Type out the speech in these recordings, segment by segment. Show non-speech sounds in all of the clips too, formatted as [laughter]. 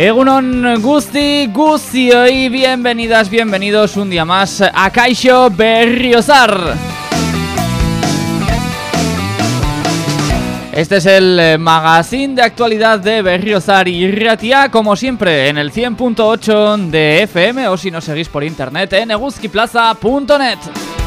Egunon Gusti, Gusti bienvenidas, bienvenidos un día más a Kaixo Berriozar. Este es el eh, magazine de actualidad de Berriozar y Ratia, como siempre, en el 100.8 de FM o si nos seguís por internet en eguzquiplaza.net.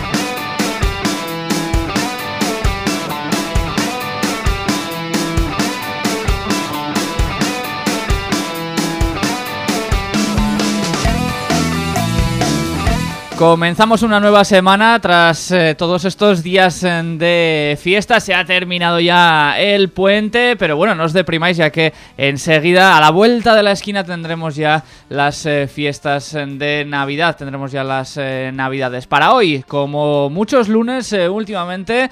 Comenzamos una nueva semana tras eh, todos estos días eh, de fiesta. Se ha terminado ya el puente, pero bueno, no os deprimáis ya que enseguida, a la vuelta de la esquina, tendremos ya las eh, fiestas de Navidad. Tendremos ya las Navidades. Para hoy, como muchos lunes últimamente,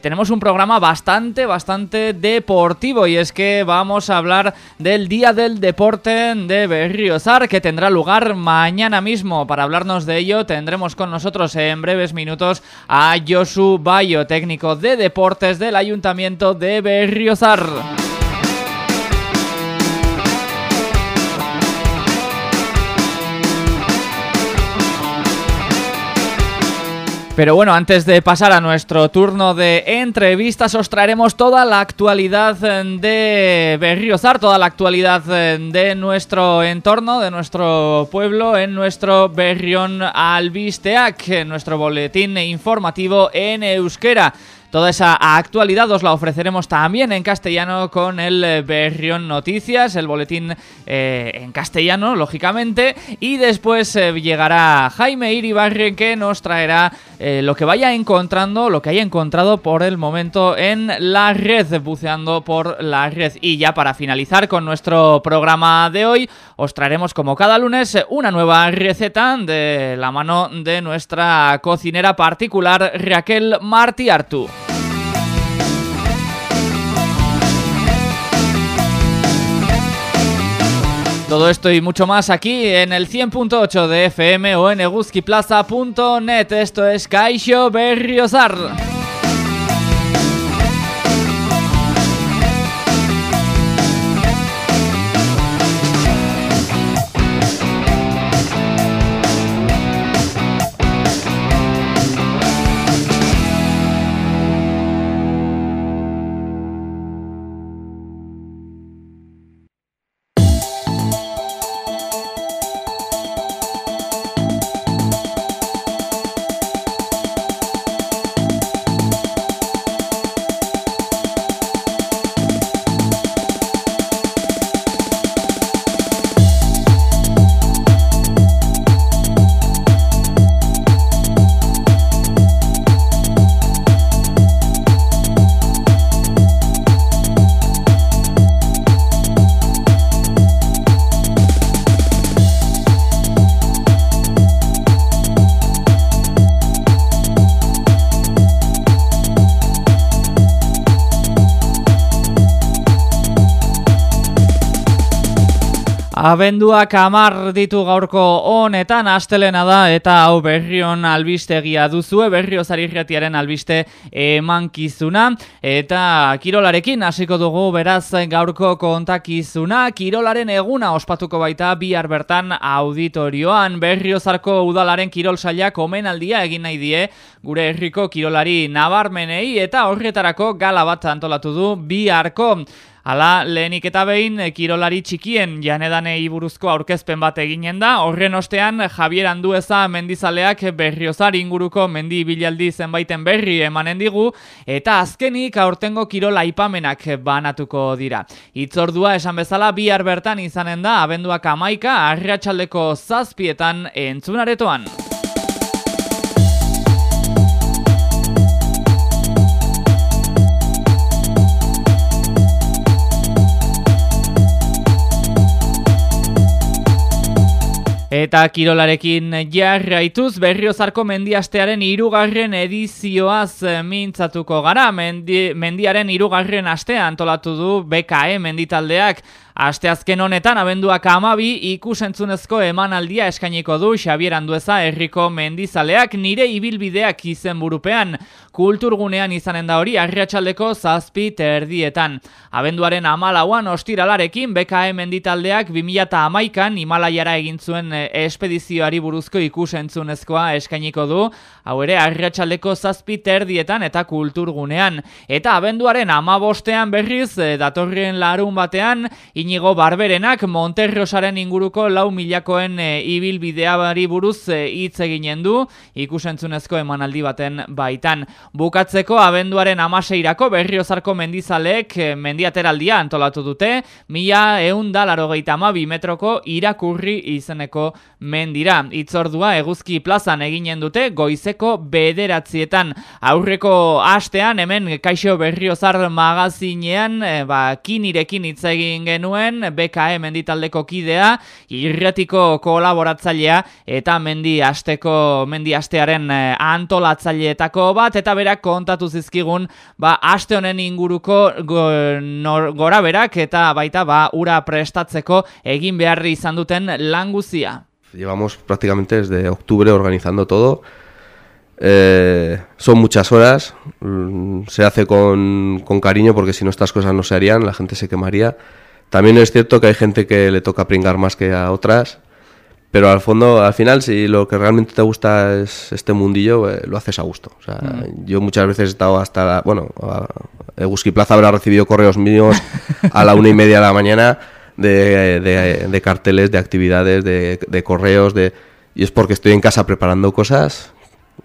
tenemos un programa bastante, bastante deportivo. Y es que vamos a hablar del Día del Deporte de Berriozar, que tendrá lugar mañana mismo. Para hablarnos de ello, tendremos tendremos con nosotros en breves minutos a Josu Bayo, técnico de deportes del Ayuntamiento de Berriozar. Pero bueno, antes de pasar a nuestro turno de entrevistas, os traeremos toda la actualidad eh, de Berriozar, toda la actualidad eh, de nuestro entorno, de nuestro pueblo, en nuestro Berrión Albisteac, en nuestro boletín informativo en euskera. Toda esa actualidad os la ofreceremos también en castellano con el Berrión Noticias, el boletín eh, en castellano, lógicamente. Y después llegará Jaime Iribarren que nos traerá lo que vaya encontrando, lo que haya encontrado por el momento en la red, buceando por la red. Y ya para finalizar con nuestro programa de hoy, os traeremos como cada lunes una nueva receta de la mano de nuestra cocinera particular Raquel Martiartu. Todo esto y mucho más aquí en el 100.8 de FM o en eguzquiplaza.net. Esto es Kaixo Berriozar. Abenduak amar ditu gaurko honetan astelena da eta hau berrion albistegia duzue, berrio zarirretiaren albiste emankizuna. Eta kirolarekin hasiko dugu beraz gaurko kontakizuna, kirolaren eguna ospatuko baita bihar bertan auditorioan, berriozarko udalaren kirol sailak omenaldia egin nahi die gure herriko kirolari nabarmenei eta horretarako gala bat antolatu du biharko. Hala, lehenik eta behin, eh, kirolari txikien janedanei buruzko aurkezpen bat eginen da, horren ostean Javier Andueza mendizaleak berriozar inguruko mendi bilaldi zenbaiten berri emanen digu, eta azkenik aurtengo kirola ipamenak banatuko dira. Itzordua esan bezala bihar bertan izanen da, abenduak amaika, arriatxaldeko zazpietan entzunaretoan. Eta kirolarekin jarraituz berriozarko mendiastearen irugarren edizioaz eh, mintzatuko gara. Mendi, mendiaren irugarren astea antolatu du BKE menditaldeak Asteazken honetan abenduak amabi ikusentzunezko emanaldia eskainiko du Xabier Andueza herriko mendizaleak nire ibilbideak izen burupean. Kulturgunean izanen da hori arriatxaldeko zazpi terdietan. Abenduaren amalauan ostiralarekin BKM menditaldeak 2000 amaikan Himalaiara egin zuen eh, espedizioari buruzko ikusentzunezkoa eskainiko du. Hau ere arriatxaldeko zazpi terdietan eta kulturgunean. Eta abenduaren amabostean berriz eh, datorrien larun batean Inigo Barberenak Monterrosaren inguruko lau milakoen e, ibilbideari buruz e, hitz eginen du ikusentzunezko emanaldi baten baitan. Bukatzeko abenduaren amaseirako berriozarko mendizaleek e, mendiateraldia antolatu dute, mila eun dalaro bi metroko irakurri izeneko mendira. Itzordua eguzki plazan eginen dute goizeko bederatzietan. Aurreko astean hemen kaixo berriozar magazinean e, ba, kinirekin hitz egin genuen genuen BKE menditaldeko kidea, irretiko kolaboratzailea eta mendi asteko mendi astearen eh, antolatzaileetako bat eta berak kontatu zizkigun ba aste honen inguruko go, gora berak eta baita ba ura prestatzeko egin beharri izan duten languzia. Llevamos prácticamente desde octubre organizando todo. Eh, son muchas horas, mm, se hace con, con cariño porque si no estas cosas no se harían, la gente se quemaría. También es cierto que hay gente que le toca pringar más que a otras, pero al fondo, al final, si lo que realmente te gusta es este mundillo, eh, lo haces a gusto. O sea, mm. yo muchas veces he estado hasta, la, bueno, Eguski Plaza habrá recibido correos míos [laughs] a la una y media de la mañana de, carteles, de actividades, de, correos, de y es porque estoy en casa preparando cosas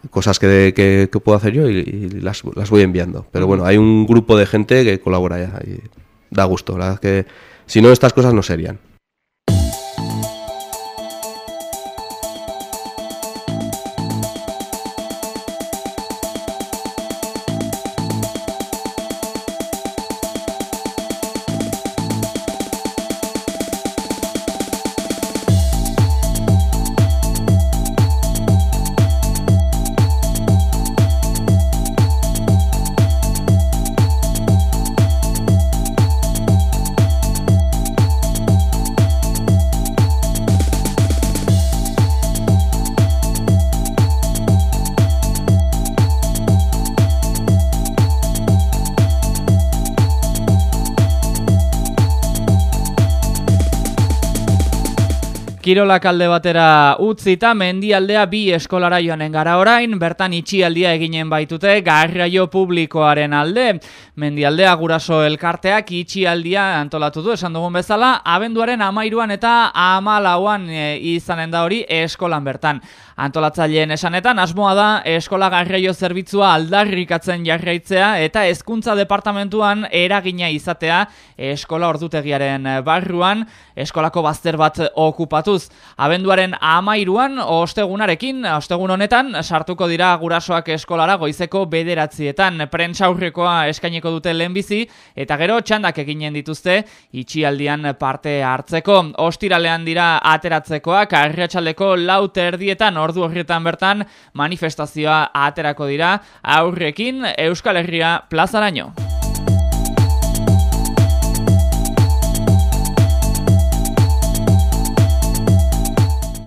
cosas que, que, puedo hacer yo y, las, las, voy enviando. Pero bueno, hay un grupo de gente que colabora ya y da gusto. La verdad es que si no, estas cosas no serían. Kirolak alde batera utzita, mendialdea bi eskolara joanen gara orain, bertan itxialdia eginen baitute garraio publikoaren alde. Mendialdea guraso elkarteak itxialdia antolatu du, esan dugun bezala, abenduaren amairuan eta amalauan e, izanen da hori eskolan bertan. Antolatzaileen esanetan, asmoa da eskola garraio zerbitzua aldarrikatzen jarraitzea eta hezkuntza departamentuan eragina izatea eskola ordutegiaren barruan, eskolako bazter bat okupatuz. Abenduaren amairuan, ostegunarekin, ostegun honetan, sartuko dira gurasoak eskolara goizeko bederatzietan. Prentsaurrekoa eskainiko dute lehenbizi eta gero txandak eginen dituzte itxialdian parte hartzeko. Ostiralean dira ateratzekoak, arretxaleko laute erdietan ordu horrietan bertan manifestazioa aterako dira aurrekin Euskal Herria plazaraino.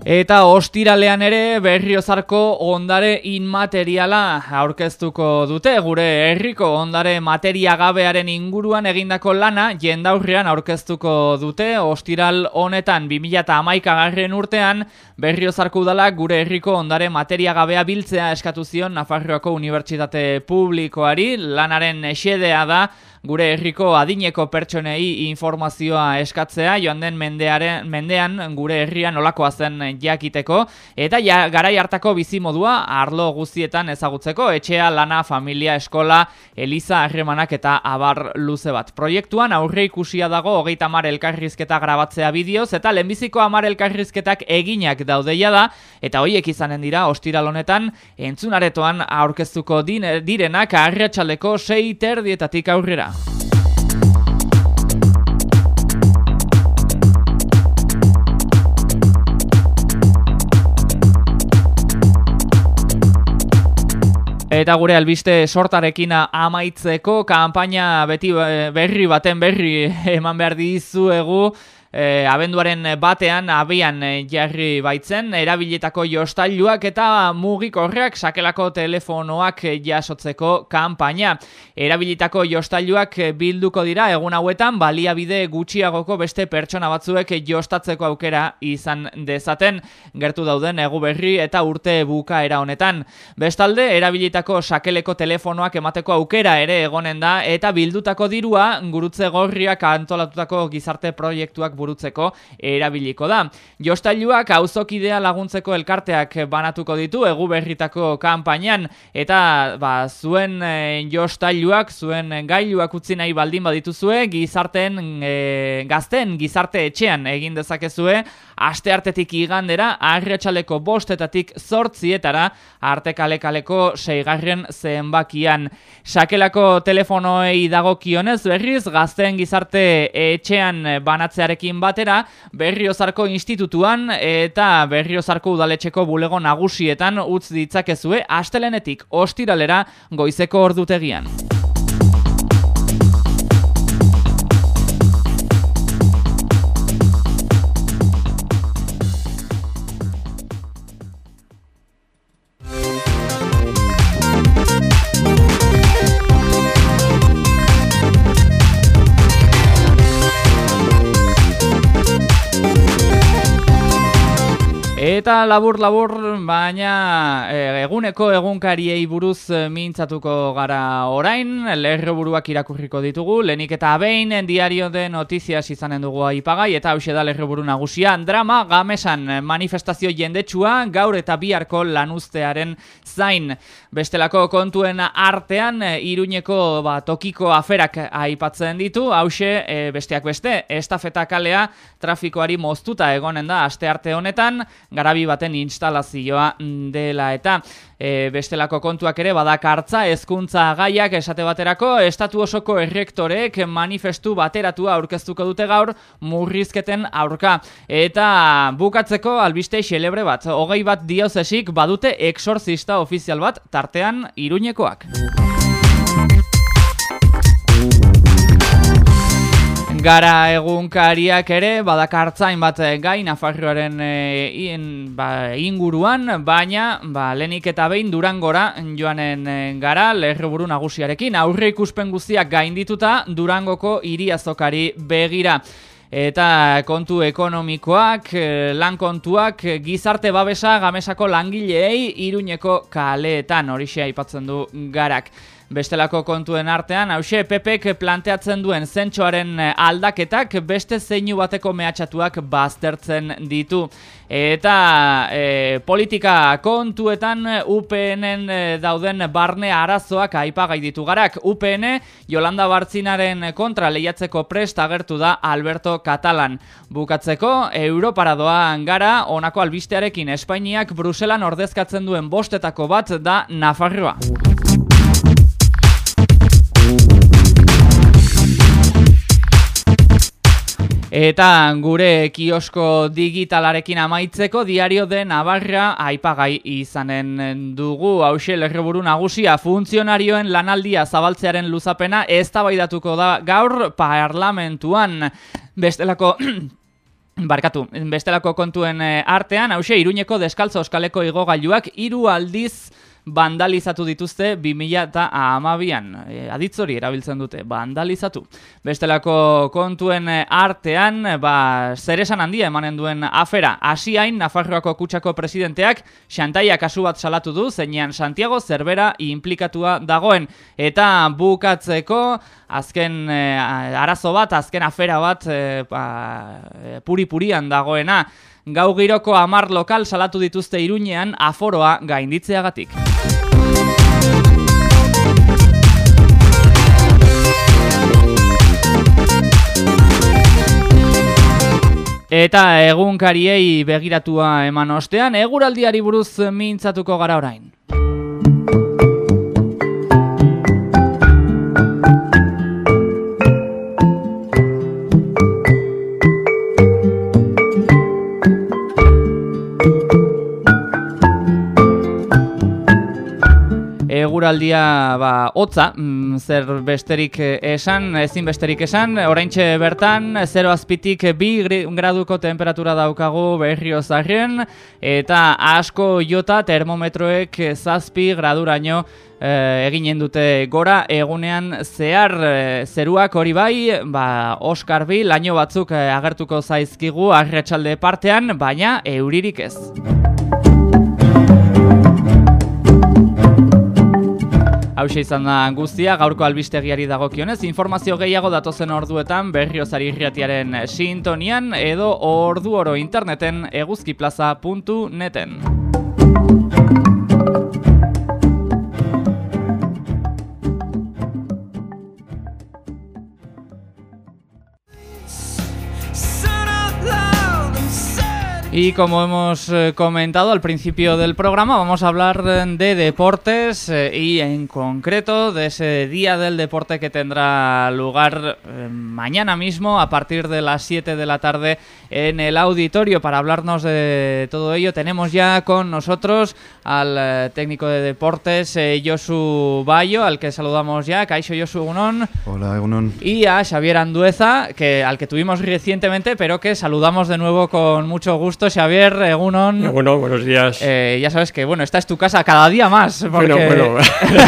Eta ostiralean ere berriozarko ondare inmateriala aurkeztuko dute, gure herriko ondare materiagabearen inguruan egindako lana jendaurrean aurkeztuko dute, ostiral honetan 2008 garren urtean berriozarko udala gure herriko ondare materiagabea biltzea eskatu zion Nafarroako Unibertsitate Publikoari, lanaren esedea da, gure herriko adineko pertsonei informazioa eskatzea joan den mendearen, mendean gure herrian olakoa zen jakiteko eta ja, garai hartako bizimodua arlo guztietan ezagutzeko etxea, lana, familia, eskola, eliza, harremanak eta abar luze bat. Proiektuan aurre ikusia dago hogeita mar elkarrizketa grabatzea bideoz eta lehenbiziko amar elkarrizketak eginak daudeia da eta hoiek izanen dira ostiral honetan entzunaretoan aurkeztuko direnak arretxaleko sei terdietatik aurrera. Eta gure albiste sortarekin amaitzeko kanpaina beti eh, berri baten berri [laughs] eman behar dizuegu e, abenduaren batean abian eh, jarri baitzen erabilietako jostailuak eta mugik horreak sakelako telefonoak jasotzeko kanpaina. Erabilietako jostailuak bilduko dira egun hauetan baliabide gutxiagoko beste pertsona batzuek jostatzeko aukera izan dezaten gertu dauden egu berri eta urte bukaera honetan. Bestalde, erabilietako sakeleko telefonoak emateko aukera ere egonen da eta bildutako dirua gurutze gorriak antolatutako gizarte proiektuak burutzeko erabiliko da. Jostailuak auzokidea laguntzeko elkarteak banatuko ditu egu berritako kanpainan eta ba, zuen e, jostailuak, zuen gailuak utzi nahi baldin badituzue gizarten e, gazten gizarte etxean egin dezakezue aste artetik igandera arretxaleko bostetatik zortzietara arte kale-kaleko seigarren zenbakian. Sakelako telefonoei dago kionez berriz gazten gizarte etxean banatzearekin batera Berriozarko Institutuan eta Berriozarko Udaletxeko bulego nagusietan utz ditzakezue astelenetik ostiralera goizeko ordutegian. Eta labur labur baina e, eguneko egunkariei buruz e, mintzatuko gara orain, lerro buruak irakurriko ditugu, lenik eta behin diario de notiziaz izanen dugu aipagai, eta hau da lerro buru nagusia, drama gamesan manifestazio jendetsua gaur eta biharko lanuztearen zain. Bestelako kontuen artean, iruñeko ba, tokiko aferak aipatzen ditu, hause e, besteak beste, estafeta kalea trafikoari moztuta egonen da aste arte honetan, garabi baten instalazioa dela eta e, bestelako kontuak ere badakartza hezkuntza gaiak esate baterako estatu osoko errektorek manifestu bateratua aurkeztuko dute gaur murrizketen aurka eta bukatzeko albiste xelebre bat hogei bat diozesik badute exorcista ofizial bat tartean iruñekoak. Gara egunkariak ere badakartzain bat eh, gai Nafarroaren e, ba, inguruan, baina ba, lenik eta behin Durangora joanen eh, gara lerroburu nagusiarekin. Aurre ikuspen guztiak gaindituta Durangoko iriazokari begira. Eta kontu ekonomikoak, lan kontuak, gizarte babesa gamesako langileei iruñeko kaleetan horixe aipatzen du garak. Bestelako kontuen artean, hause Pepek planteatzen duen zentsoaren eh, aldaketak beste zeinu bateko mehatxatuak baztertzen ditu. Eta e, politika kontuetan UPNen eh, dauden barne arazoak aipagai ditu garak. UPN Jolanda Bartzinaren kontra lehiatzeko prest agertu da Alberto Katalan. Bukatzeko, Europara doan gara, honako albistearekin Espainiak Bruselan ordezkatzen duen bostetako bat da Nafarroa. Eta gure kiosko digitalarekin amaitzeko diario de Navarra aipagai izanen dugu. Hauxe lerreburu nagusia funtzionarioen lanaldia zabaltzearen luzapena ez da gaur parlamentuan. Bestelako... [clears throat] Barkatu, bestelako kontuen eh, artean, hause, iruñeko deskaltza oskaleko igogailuak hiru aldiz vandalizatu dituzte 2000 eta amabian. E, aditzori erabiltzen dute, vandalizatu. Bestelako kontuen artean, ba, zeresan handia emanen duen afera. Asiain, Nafarroako kutsako presidenteak, Xantaia kasu bat salatu du, zeinean Santiago zerbera implikatua dagoen. Eta bukatzeko, azken e, arazo bat, azken afera bat, e, ba, e, puri-purian dagoena. Gau giroko amar lokal salatu dituzte iruñean aforoa gainditzeagatik. Eta egunkariei begiratua eman ostean, eguraldiari buruz mintzatuko gara orain. Eguraldia ba, hotza, mm, zer besterik esan, ezin besterik esan, oraintxe bertan, 0 azpitik bi graduko temperatura daukagu berrio zarren, eta asko jota termometroek zazpi graduraino e, eginen dute gora egunean zehar e, zeruak hori bai, ba, Oskar bi, laino batzuk agertuko zaizkigu arretxalde partean, baina euririk ez. Hau izan da guztia, gaurko albistegiari dagokionez, informazio gehiago datozen orduetan berriozari irriatiaren sintonian edo ordu oro interneten eguzkiplaza.neten. Y como hemos eh, comentado al principio del programa, vamos a hablar de deportes eh, y en concreto de ese día del deporte que tendrá lugar eh, mañana mismo a partir de las 7 de la tarde en el auditorio. Para hablarnos de todo ello tenemos ya con nosotros al técnico de deportes Josu Bayo, al que saludamos ya. Caixo Josu Unón. Hola, Unón. Y a Xavier Andueza, que, al que tuvimos recientemente, pero que saludamos de nuevo con mucho gusto Xavier, Egunon. Bueno, buenos días. Eh, ya sabes que, bueno, esta es tu casa cada día más. Bueno, bueno.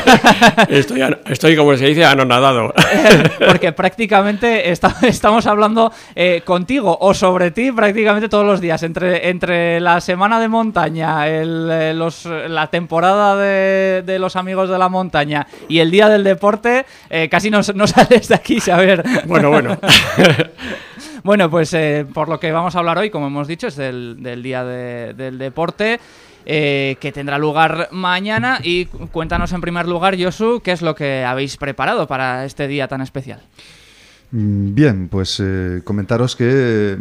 [laughs] estoy, estoy, como se dice, anonadado. [laughs] porque prácticamente estamos hablando eh, contigo o sobre ti prácticamente todos los días. Entre, entre la semana de montaña, el, eh, los, la temporada de, de, los amigos de la montaña y el día del deporte, casi no, no sales de aquí, Xavier. Bueno, bueno. [laughs] Bueno, pues eh, por lo que vamos a hablar hoy, como hemos dicho, es del, día del deporte. Eh, que tendrá lugar mañana y cuéntanos en primer lugar, Josu, qué es lo que habéis preparado para este día tan especial. Mm, bien, pues eh, comentaros que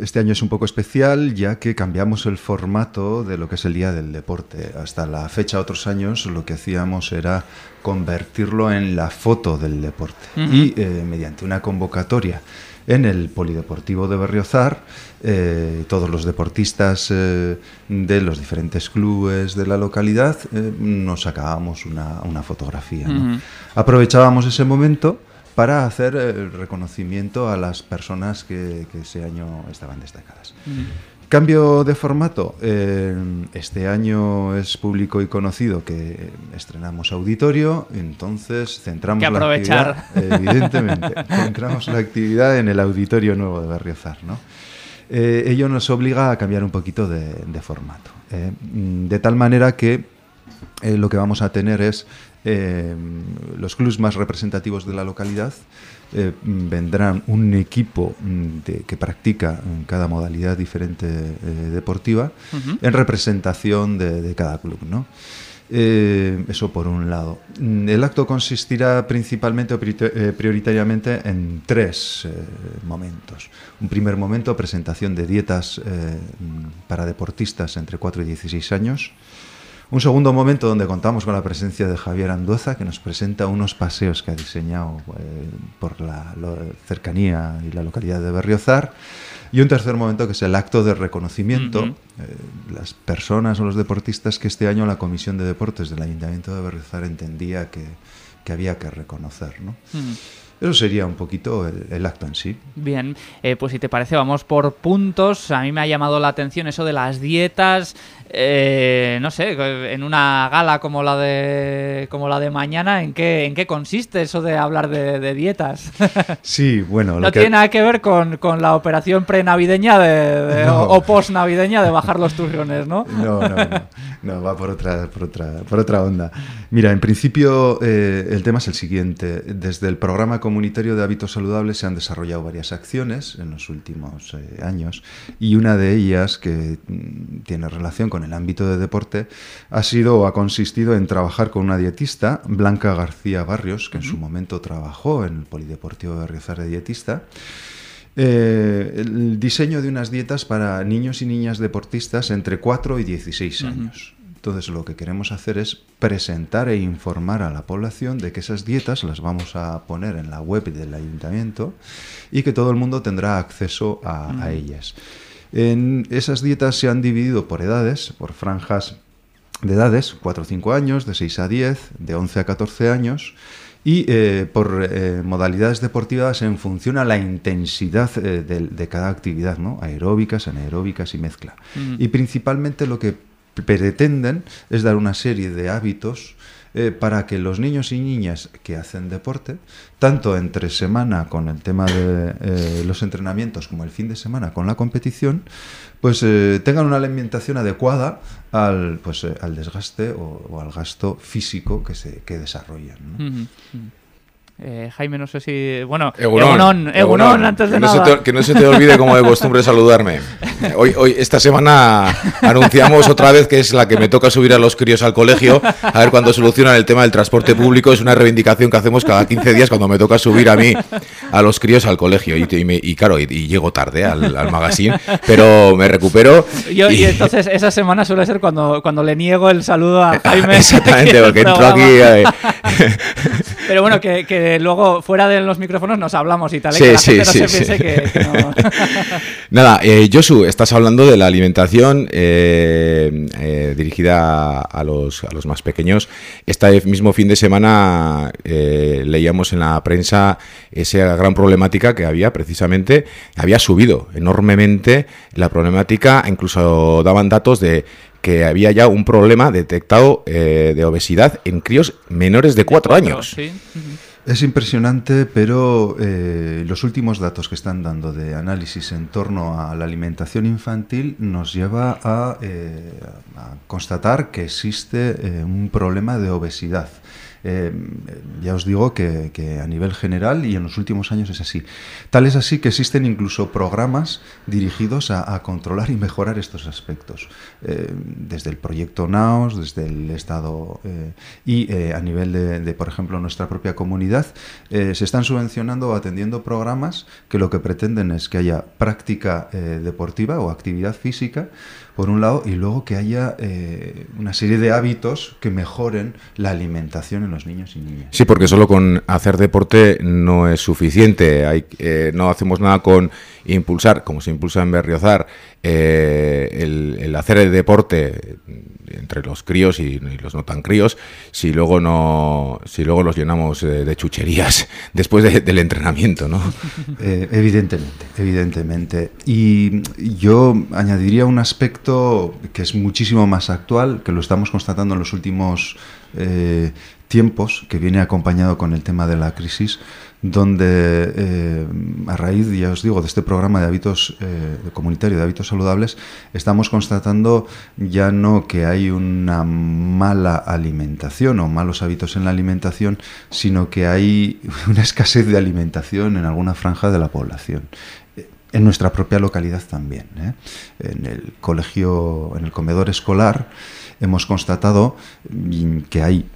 este año es un poco especial ya que cambiamos el formato de lo que es el Día del Deporte. Hasta la fecha, otros años, lo que hacíamos era convertirlo en la foto del deporte y mediante una convocatoria en el Polideportivo de Berriozar. Eh, todos los deportistas eh, de los diferentes clubes de la localidad eh, nos sacábamos una, fotografía. Aprovechábamos ese momento para hacer el reconocimiento a las personas que, ese año estaban destacadas. Cambio de formato. Eh, este año es público y conocido que estrenamos auditorio, entonces centramos la actividad, evidentemente, [laughs] centramos la actividad en el auditorio nuevo de Berriozar, ¿no? Eh, ello nos obliga a cambiar un poquito de, formato, ¿eh? de tal manera que lo que vamos a tener es los clubs más representativos de la localidad eh, vendrán un equipo mm, que practica en cada modalidad diferente eh, deportiva en representación de, cada club. ¿no? Eh, eso por un lado. Mm, el acto consistirá principalmente o prioritariamente en tres momentos. Un primer momento, presentación de dietas mm, para deportistas entre 4 y 16 años. Un segundo momento donde contamos con la presencia de Javier Andueza, que nos presenta unos paseos que ha diseñado eh, por la, cercanía y la localidad de Berriozar. Y un tercer momento que es el acto de reconocimiento. Eh, las personas o los deportistas que este año la Comisión de Deportes del Ayuntamiento de Berriozar entendía que, había que reconocer. ¿no? Eso sería un poquito el, acto en sí. Bien, eh, pues si te parece, vamos por puntos. A mí me ha llamado la atención eso de las dietas, eh, no sé, en una gala como la de como la de mañana, ¿en qué, en qué consiste eso de hablar de, dietas? [laughs] Sí, bueno. no tiene nada que ver con, la operación pre-navideña de, [laughs] o, post-navideña de bajar los turrones, ¿no? No, no, no, [laughs] va por otra, por otra, por otra onda. Mira, en principio eh, el tema es el siguiente. Desde el programa comunitario de hábitos saludables se han desarrollado varias acciones en los últimos eh, años y una de ellas que mm, tiene relación con el ámbito de deporte ha sido o ha consistido en trabajar con una dietista, Blanca García Barrios, que en su momento trabajó en el Polideportivo de Riozar de dietista. Eh, el diseño de unas dietas para niños y niñas deportistas entre 4 y 16 años. Entonces lo que queremos hacer es presentar e informar a la población de que esas dietas las vamos a poner en la web del ayuntamiento y que todo el mundo tendrá acceso a ellas. En esas dietas se han dividido por edades, por franjas de edades, 4 o 5 años, de 6 a 10, de 11 a 14 años, y eh, por eh, modalidades deportivas en función a la intensidad eh, de, de cada actividad, ¿no? aeróbicas, anaeróbicas y mezcla. Y principalmente lo que pretenden es dar una serie de hábitos eh, para que los niños y niñas que hacen deporte, tanto entre semana con el tema de eh, los entrenamientos como el fin de semana con la competición, pues eh, tengan una alimentación adecuada al, pues, al desgaste o, al gasto físico que, se, que desarrollan. Eh, Jaime, no sé si... Bueno, Egunon, Egunon, Egunon, antes de que no, nada. te, que no se te olvide como de costumbre saludarme. [laughs] Hoy, hoy, esta semana anunciamos otra vez que es la que me toca subir a los críos al colegio, a ver cuándo solucionan el tema del transporte público. Es una reivindicación que hacemos cada 15 días cuando me toca subir a mí a los críos al colegio. Y, y me- y claro, y, y llego tarde al, al magazine, pero me recupero. Yo- y entonces esa semana suele ser cuando, cuando le niego el saludo a Jaime. [laughs] Exactamente, porque [laughs] entro aquí. eh, Pero bueno, que, que luego fuera de los micrófonos nos hablamos y tal, ¿eh? Sí, que la sí, gente no sí, se sí. que, que no... [laughs] Nada, eh, Josu, estás hablando de la alimentación eh, eh, dirigida a los, a los más pequeños. Este mismo fin de semana eh, leíamos en la prensa esa gran problemática que había precisamente, había subido enormemente la problemática, incluso daban datos de que había ya un problema detectado eh, de obesidad en críos menores de cuatro años. Sí. Es impresionante, pero eh, los últimos datos que están dando de análisis en torno a la alimentación infantil nos lleva a, eh, a constatar que existe eh, un problema de obesidad. Eh, ya os digo que, a nivel general y en los últimos años es así. Tal es así que existen incluso programas dirigidos a, controlar y mejorar estos aspectos. Eh, desde el proyecto NAOS, desde el Estado eh, y a nivel de, por ejemplo, nuestra propia comunidad, se están subvencionando o atendiendo programas que lo que pretenden es que haya práctica deportiva o actividad física, por un lado, y luego que haya eh, una serie de hábitos que mejoren la alimentación en los niños y niñas. Sí, porque solo con hacer deporte no es suficiente. Hay, eh, no hacemos nada con impulsar, como se impulsa en Berriozar, eh, el, el hacer el deporte entre los críos y, y los no tan críos, si luego no, si luego los llenamos eh, de chucherías [laughs] después de- del entrenamiento, ¿no? [laughs] Evidentemente, evidentemente. Y yo añadiría un aspecto que es muchísimo más actual, que lo estamos constatando en los últimos eh, tiempos, que viene acompañado con el tema de la crisis, donde eh, a raíz, ya os digo, de este programa de hábitos eh, comunitario de hábitos saludables, estamos constatando ya no que hay una mala alimentación o malos hábitos en la alimentación, sino que hay [laughs] una escasez de alimentación en alguna franja de la población. En nuestra propia localidad también. ¿eh? En el colegio, en el comedor escolar, hemos constatado mm, que hay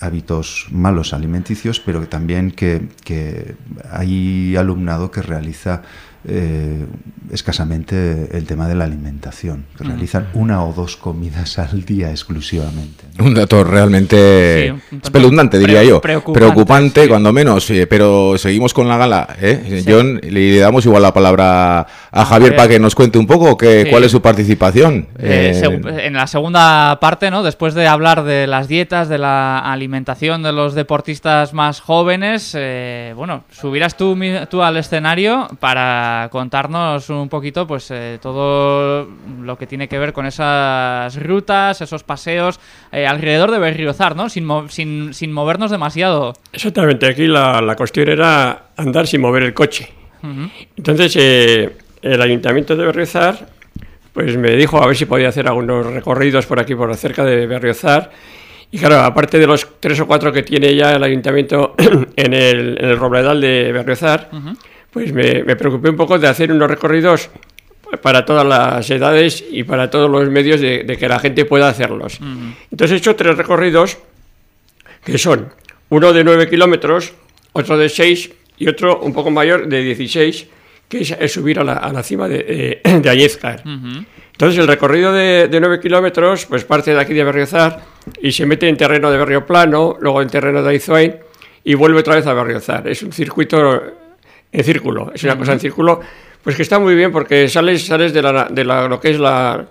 hábitos malos alimenticios, pero que también que, que hay alumnado que realiza eh, escasamente el tema de la alimentación, que realizan una o dos comidas al día exclusivamente. Un dato realmente Sí, un espeluznante, diría pre- yo. preocupante, Preocupante, sí. cuando menos, eh, pero seguimos con la gala. ¿eh? Sí. John, le damos igual la palabra a Javier para que nos cuente un poco que, cuál es su participación. Eh, Eh, en la segunda parte, ¿no? Después de hablar de las dietas, de la alimentación de los deportistas más jóvenes, eh, bueno, subirás tú, tú al escenario para contarnos un poquito, pues, eh, todo lo que tiene que ver con esas rutas, esos paseos eh, alrededor de Berriozar, ¿no? Sin, mo- sin, sin movernos demasiado. Exactamente, aquí la, la cuestión era andar sin mover el coche. Ujú. Entonces, eh, el ayuntamiento de Berriozar pues me dijo a ver si podía hacer algunos recorridos por aquí, por cerca de Berriozar. Y claro, aparte de los tres o cuatro que tiene ya el ayuntamiento [clears throat] en el, en el Robledal de Berriozar, pues me, me preocupé un poco de hacer unos recorridos para todas las edades y para todos los medios de, de que la gente pueda hacerlos. Entonces he hecho tres recorridos que son uno de 9 kilómetros, otro de 6 y otro un poco mayor de 16, que es, es subir a la, a la cima de, de, de Añezcar. Ujú. Entonces el recorrido de, de 9 kilómetros pues parte de aquí de Berriozar y se mete en terreno de Berrioplano, luego en terreno de Aizuain y vuelve otra vez a Berriozar. Es un circuito en círculo, es una cosa en círculo, pues que está muy bien porque sales, sales de, la, de la- lo que es la,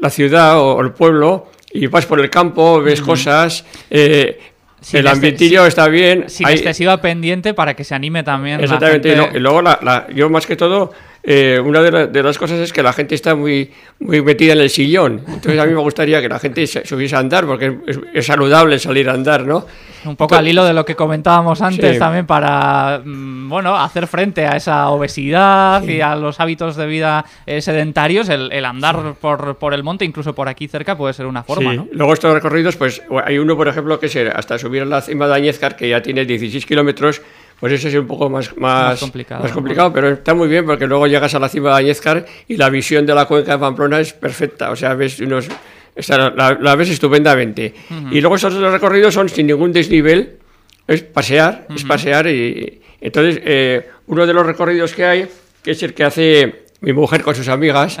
la ciudad o el pueblo y vas por el campo, ves cosas, eh, Sin el este- ambientillo está bien. Sin hay- excesiva pendiente para que se anime también. la Exactamente, y, gente. lo- y luego la- la- yo más que todo, eh, una de, la- de las cosas es que la gente está muy, muy metida en el sillón. Entonces a mí me gustaría que la gente se subiese a andar, porque es, es saludable salir a andar, ¿no? Un poco al hilo de lo que comentábamos antes Sí. también para, mm, bueno, hacer frente a esa obesidad y a los hábitos de vida eh, sedentarios, el, el andar por, por el monte, incluso por aquí cerca, puede ser una forma. ¿no? Luego estos recorridos, pues hay uno, por ejemplo, que es hasta subir a la cima de Añezcar, que ya tiene 16 kilómetros, pues ese es un poco más, más, Más complicado, más ¿no? complicado, pero está muy bien porque luego llegas a la cima de Añezcar y la visión de la cuenca de Pamplona es perfecta, o sea, ves unos... esta- la, la ves estupendamente. Y luego estos otros recorridos son sin ningún desnivel, es pasear, es pasear y... Entonces, eh, uno de los recorridos que hay, que es el que hace mi mujer con sus amigas,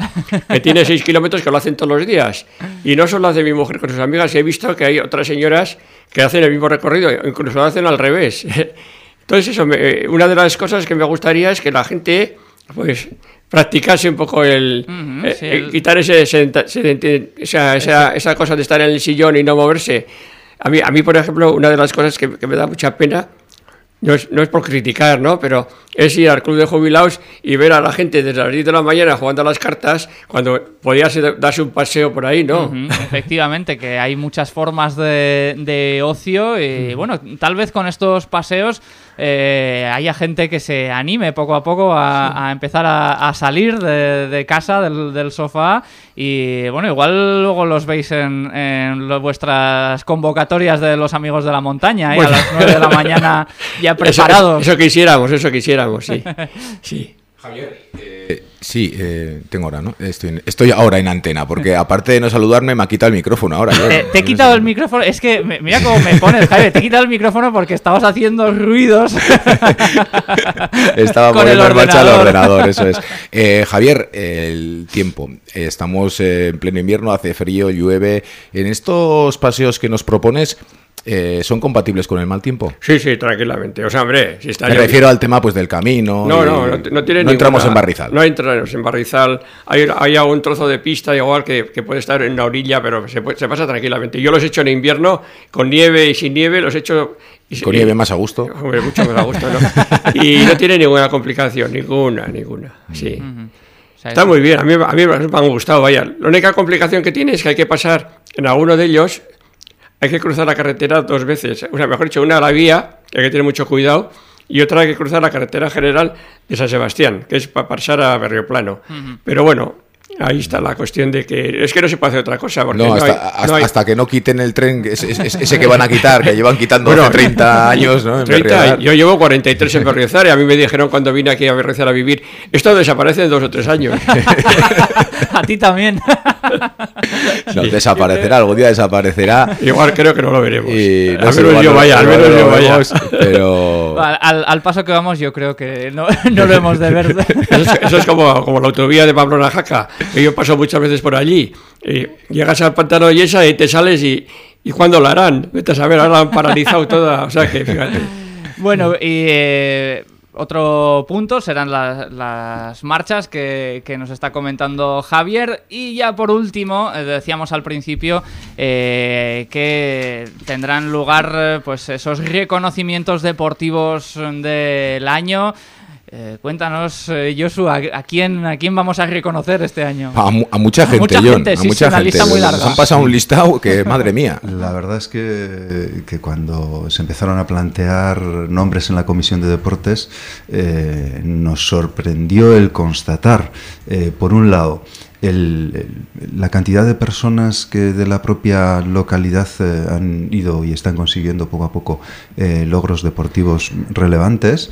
que tiene 6 [laughs] kilómetros que lo hacen todos los días. Y no solo hace mi mujer con sus amigas, he visto que hay otras señoras que hacen el mismo recorrido, incluso lo hacen al revés. [laughs] Entonces, eso, me- eh, una de las cosas que me gustaría es que la gente, pues, practicase un poco el, Ujú, eh, sí, eh, el- quitar ese, sedenta- sedente- esa, esa, esa cosa de estar en el sillón y no moverse. A mí, a mí por ejemplo, una de las cosas que, que me da mucha pena no es, no es por criticar, ¿no? Pero es ir al club de jubilados y ver a la gente desde las 10 de la mañana jugando a las cartas cuando podía ser- darse un paseo por ahí, ¿no? Ujú, Efectivamente, que hay muchas formas de, de ocio y bueno, tal vez con estos paseos eh, haya gente que se anime poco a poco a, a empezar a, a salir de, de casa, del, del sofá y bueno, igual luego los veis en, en lo- vuestras convocatorias de los amigos de la montaña, ¿eh? Bueno. a las 9 de la mañana ya [laughs] Eso- preparados. Eso, quisiéramos, eso quisiéramos, sí. [laughs] sí. Eh, sí, eh, tengo ahora, ¿no? Estoy, en- estoy ahora en antena, porque [laughs] aparte de no saludarme, me ha quitado el micrófono ahora. Eh, te he quitado el micrófono, es que me- mira cómo me pones, Jaime, te he quitado el micrófono porque estabas haciendo ruidos. [laughs] Estaba Con el poniendo en marcha el ordenador. ordenador, eso es. Eh, Javier, el tiempo. Estamos eh, en pleno invierno, hace frío, llueve. En estos paseos que nos propones, eh, ¿son compatibles con el mal tiempo? Sí, sí, tranquilamente. O sea, hombre, si está Me lloviendo- refiero al tema pues del camino. No, y- no, no, no tiene no entramos en barrizal. No en barrizal. Hay, hay un trozo de pista igual que, que puede estar en la orilla, pero se, puede- se pasa tranquilamente. Yo los he hecho en invierno, con nieve y sin nieve, los he hecho... y- Con nieve más a gusto. [laughs] Hombre, mucho más a gusto, ¿no? y no tiene ninguna complicación, ninguna, ninguna. Sí. O sea, Está es- muy bien, a mí, a mí me han gustado, vaya. La única complicación que tiene es que hay que pasar en alguno de ellos, hay que cruzar la carretera dos veces. O sea, mejor dicho, una a la vía, que hay que tener mucho cuidado, y otra hay que cruzar la carretera general de San Sebastián, que es para pasar a Berrioplano. Pero bueno, ahí está la cuestión de que es que no se puede hacer otra cosa. Porque No, no, hasta, hay- hasta- no hay- hasta que no quiten el tren, ese, ese- ese que van a quitar, que llevan quitando Bueno, hace 30 [laughs] años, ¿no? En 30, Berriozar. yo llevo 43 en Berriozar y a mí me dijeron cuando vine aquí a Berriozar a vivir, esto desaparece en dos o tres años. [laughs] a ti también. [laughs] No, desaparecerá, algún día desaparecerá. Igual creo que no lo veremos. Y no al menos igual yo no- vaya, al menos no yo vaya. vemos, Pero. al, al- al paso que vamos, yo creo que no, no lo hemos de ver. Eso es, eso es como, como la autovía de Pamplona a Jaca, que yo paso muchas veces por allí. Llegas al pantano de Yesa y te sales y, y ¿cuándo la harán? Vete a saber, ahora han paralizado toda. O sea que. Bueno, y eh, otro punto serán la- las marchas que, que nos está comentando Javier. Y ya por último, eh, decíamos al principio eh, que tendrán lugar pues esos reconocimientos deportivos del año. Eh, cuéntanos, eh, Josu, ¿a, a quién, ¿a quién vamos a reconocer este año? A, mu- a mucha gente, mucha John, gente, a sí, mucha sí, gente. lista muy Nos larga. han pasado un listado que, [laughs] madre mía. La verdad es que, que cuando se empezaron a plantear nombres en la Comisión de Deportes, eh, nos sorprendió el constatar, eh, por un lado, el- el- la cantidad de personas que de la propia localidad eh, han ido y están consiguiendo poco a poco eh, logros deportivos relevantes,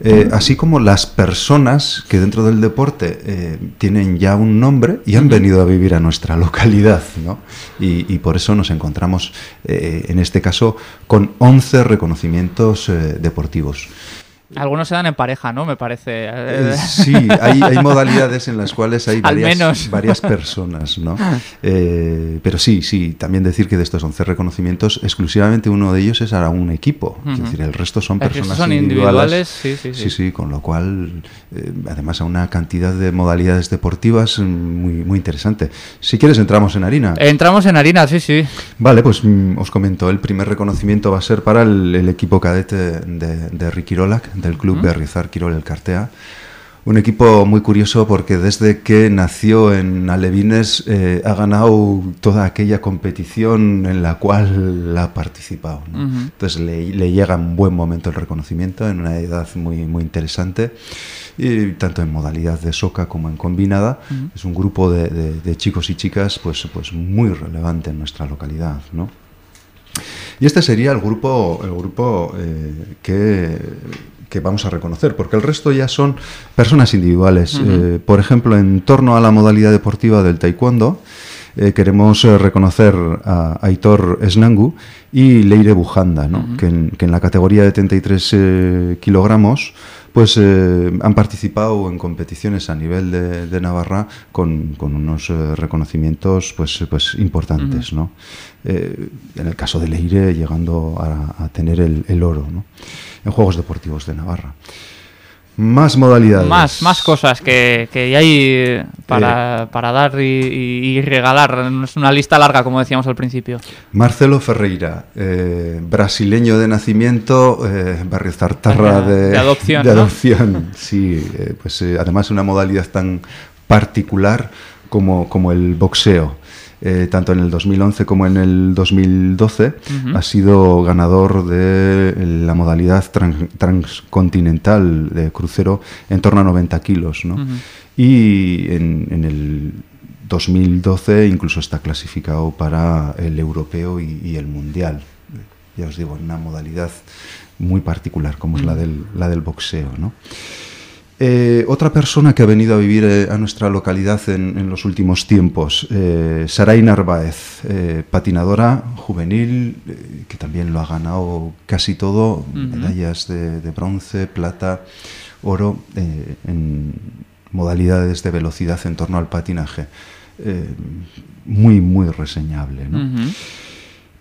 eh, así como las personas que dentro del deporte tienen ya un nombre y han venido a vivir a nuestra [laughs] localidad. ¿no? Y, y por eso nos encontramos, en este caso, con 11 reconocimientos deportivos. Algunos se dan en pareja, ¿no? Me parece. Eh, sí, hay, hay, modalidades en las cuales hay varias, menos. [laughs] varias personas, ¿no? Eh, pero sí, sí, también decir que de estos 11 reconocimientos, exclusivamente uno de ellos es a un equipo. Es decir, el resto son personas son individuales. individuales, sí, sí, sí. Sí, con lo cual, eh, además, a una cantidad de modalidades deportivas mm, muy, muy interesante. Si quieres, entramos en harina. Entramos en harina, sí, sí. Vale, pues mm, os comento, el primer reconocimiento va a ser para el, el equipo cadete de, de Riquirolac, del club Berrizar Quirol El Cartea. Un equipo muy curioso porque desde que nació en Alevines eh, ha ganado toda aquella competición en la cual ha participado. Entonces le, le llega en buen momento el reconocimiento, en una edad muy, muy interesante, y tanto en modalidad de soca como en combinada. Es un grupo de, de- de chicos y chicas pues, pues muy relevante en nuestra localidad. ¿no? Y este sería el grupo, el grupo eh, que, que vamos a reconocer, porque el resto ya son personas individuales. Eh, por ejemplo, en torno a la modalidad deportiva del taekwondo, eh, queremos eh, reconocer a Aitor Esnangu y Leire Bujanda, ¿no? que, en, que en la categoría de 33 eh, kilogramos pues eh, han participado en competiciones a nivel de, de Navarra con, con unos eh, reconocimientos pues, pues importantes, ¿no? Eh, en el caso de Leire llegando a, a tener el, el oro, ¿no? En Juegos Deportivos de Navarra. Más modalidades. Más, más cosas que, que hay eh, para, para dar y, y- y regalar. Es una lista larga, como decíamos al principio. Marcelo Ferreira, eh, brasileño de nacimiento, eh, barrio Zartarra Ajá, de, de adopción, de ¿no? adopción, sí, eh, pues eh, además una modalidad tan particular como, como el boxeo. Eh, tanto en el 2011 como en el 2012 ha sido ganador de la modalidad tran- transcontinental de crucero en torno a 90 kilos. ¿no? Y en, en el 2012 incluso está clasificado para el europeo y, y el mundial. Ya os digo, en una modalidad muy particular como es la del, la del boxeo. ¿no? Eh, otra persona que ha venido a vivir eh, a nuestra localidad en, en los últimos tiempos, eh, Saray Narváez, eh, patinadora juvenil, que también lo ha ganado casi todo, medallas de, de bronce, plata, oro, en modalidades de velocidad en torno al patinaje. Muy, muy reseñable. ¿no?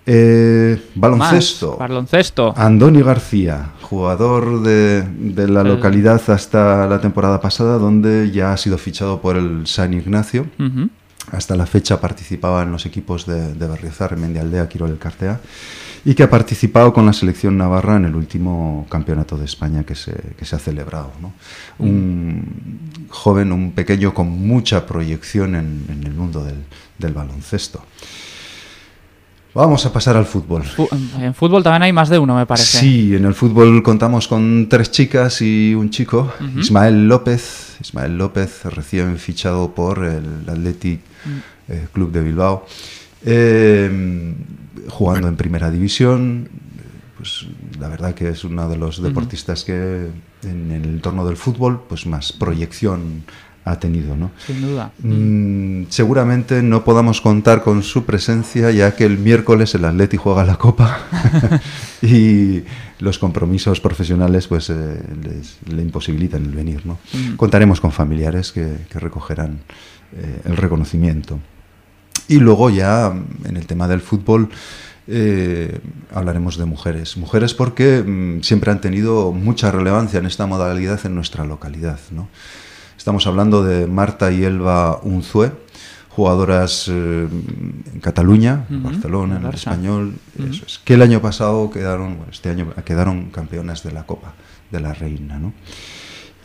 Eh, baloncesto. Más, baloncesto. Andoni García, jugador de, de la El- localidad hasta la temporada pasada, donde ya ha sido fichado por el San Ignacio. Hasta la fecha participaba en los equipos de, de Berriozar, Mendialdea, Quirol el Cartea, y que ha participado con la selección navarra en el último campeonato de España que se, que se ha celebrado. ¿no? Un joven, un pequeño con mucha proyección en, en el mundo del, del baloncesto. Vamos a pasar al fútbol. En fútbol también hay más de uno, me parece. Sí, en el fútbol contamos con tres chicas y un chico, Ismael López, Ismael López recién fichado por el Athletic eh, Club de Bilbao, eh, jugando en primera división, pues la verdad que es uno de los deportistas que en el entorno del fútbol pues más proyección ha tenido, ¿no? Sin duda. Mm, seguramente no podamos contar con su presencia ya que el miércoles el Atleti juega la Copa [laughs] [laughs] y los compromisos profesionales pues eh, les, le imposibilitan el venir. ¿no? Contaremos con familiares que, que recogerán eh, el reconocimiento. Y luego ya mm, en el tema del fútbol eh, hablaremos de mujeres. Mujeres porque mm, siempre han tenido mucha relevancia en esta modalidad en nuestra localidad. ¿no? Estamos hablando de Marta y Elba Unzue, jugadoras eh, en Cataluña, en Ujú, Barcelona, en el español, eso es, que el año pasado quedaron, bueno, este año quedaron campeonas de la Copa de la Reina, ¿no?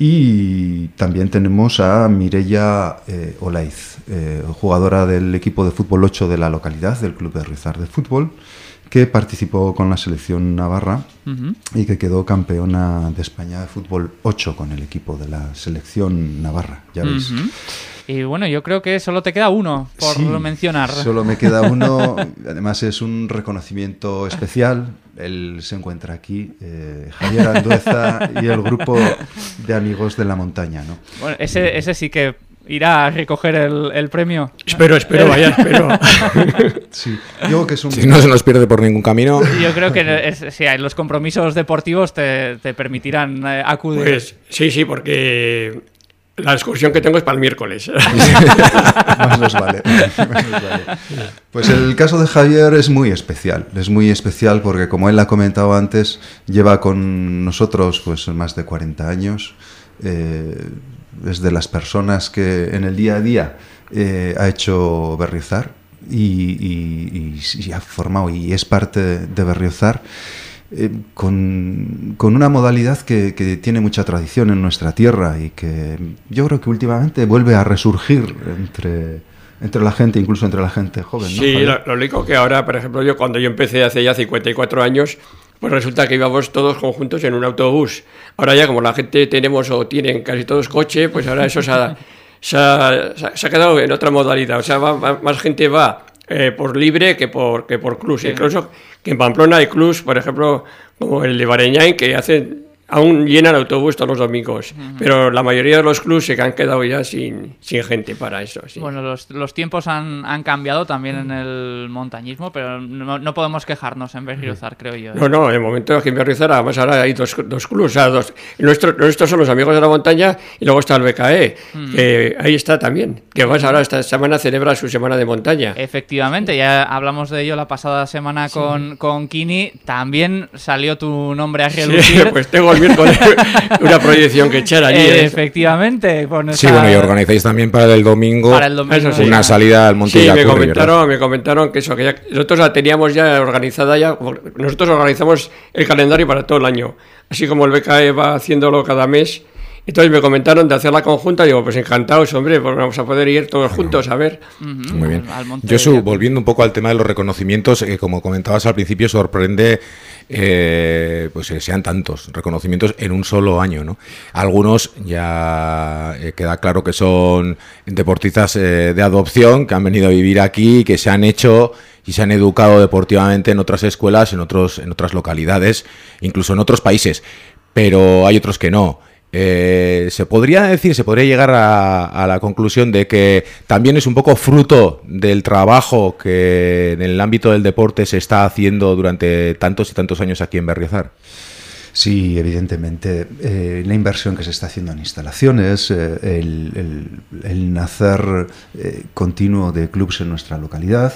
Y también tenemos a Mireia eh, Olaiz, eh, jugadora del equipo de fútbol 8 de la localidad, del Club de Rizar de Fútbol, que participó con la selección navarra y que quedó campeona de España de fútbol 8 con el equipo de la selección navarra, ya veis. Y bueno, yo creo que solo te queda uno por Sí, mencionar. Solo me queda [laughs] uno, además es un reconocimiento especial. Él se encuentra aquí, eh, Javier Andueza y el grupo de amigos de la montaña. ¿no? Bueno, ese, ese sí que irá a recoger el, el premio. Espero, espero, vaya, espero. [laughs] Sí, yo que es un... Si no se nos pierde por ningún camino. Yo creo que es- sí, los compromisos deportivos te, te permitirán eh, acudir. Pues sí, sí, porque la excursión que tengo es para el miércoles. [laughs] Más nos vale. más nos vale. Pues el caso de Javier es muy especial. Es muy especial porque, como él ha comentado antes, lleva con nosotros pues más de 40 años. Eh, es de las personas que en el día a día eh, ha hecho Berriozar y, y- y- y ha formado y es parte de Berriozar. eh, con, con una modalidad que, que tiene mucha tradición en nuestra tierra y que yo creo que últimamente vuelve a resurgir entre, entre la gente, incluso entre la gente joven. ¿no, Sí, lo, lo único que ahora, por ejemplo, yo cuando yo empecé hace ya 54 años, pues resulta que íbamos todos conjuntos en un autobús. Ahora ya como la gente tenemos o tienen casi todos coche, pues ahora eso se ha, [laughs] se ha- se quedado en otra modalidad. O sea, va- va- más gente va eh, por libre que por, que por clubs. Incluso que en Pamplona hay clubs, por ejemplo, como el de Bareñain, que hacen aún llenan autobús todos los domingos. Pero la mayoría de los clubs se han quedado ya sin, sin gente para eso. sí. Bueno, los, los tiempos han, han cambiado también en el montañismo, pero no, no podemos quejarnos en Berriozar, creo yo. ¿eh? No, no, en el momento aquí en Berrizar, además ahora hay dos, dos clubes, o sea, dos. Nuestro, nuestros son los amigos de la montaña y luego está el BKE, que ahí está también, que además ahora esta semana celebra su semana de montaña. Efectivamente, ya hablamos de ello la pasada semana con, con Kini. También salió tu nombre a Sí, relucir. [laughs] pues tengo el miércoles [laughs] una proyección que echar allí. Eh, ¿eh? efectivamente. Sí, bueno, y organizáis también para el domingo, Para el domingo. Sí. una salida al Monte Sí, me comentaron, me comentaron que eso, que ya- nosotros la teníamos ya organizada ya, nosotros organizamos el calendario para todo el año, así como el BKE va haciéndolo cada mes. Entonces me comentaron de hacer la conjunta, digo, pues encantados, hombre, pues vamos a poder ir todos juntos a ver. Muy bien. Josu, volviendo un poco al tema de los reconocimientos, eh, como comentabas al principio, sorprende eh, pues que sean tantos reconocimientos en un solo año, ¿no? Algunos ya eh, queda claro que son deportistas eh, de adopción que han venido a vivir aquí, que se han hecho y se han educado deportivamente en otras escuelas, en otros, en otras localidades, incluso en otros países. Pero hay otros que no. Eh, se podría decir, se podría llegar a, la conclusión de que también es un poco fruto del trabajo que en el ámbito del deporte se está haciendo durante tantos y tantos años aquí en Berriozar. Sí, evidentemente. eh, la inversión que se está haciendo en instalaciones, eh, el, nacer eh, continuo de clubes en nuestra localidad,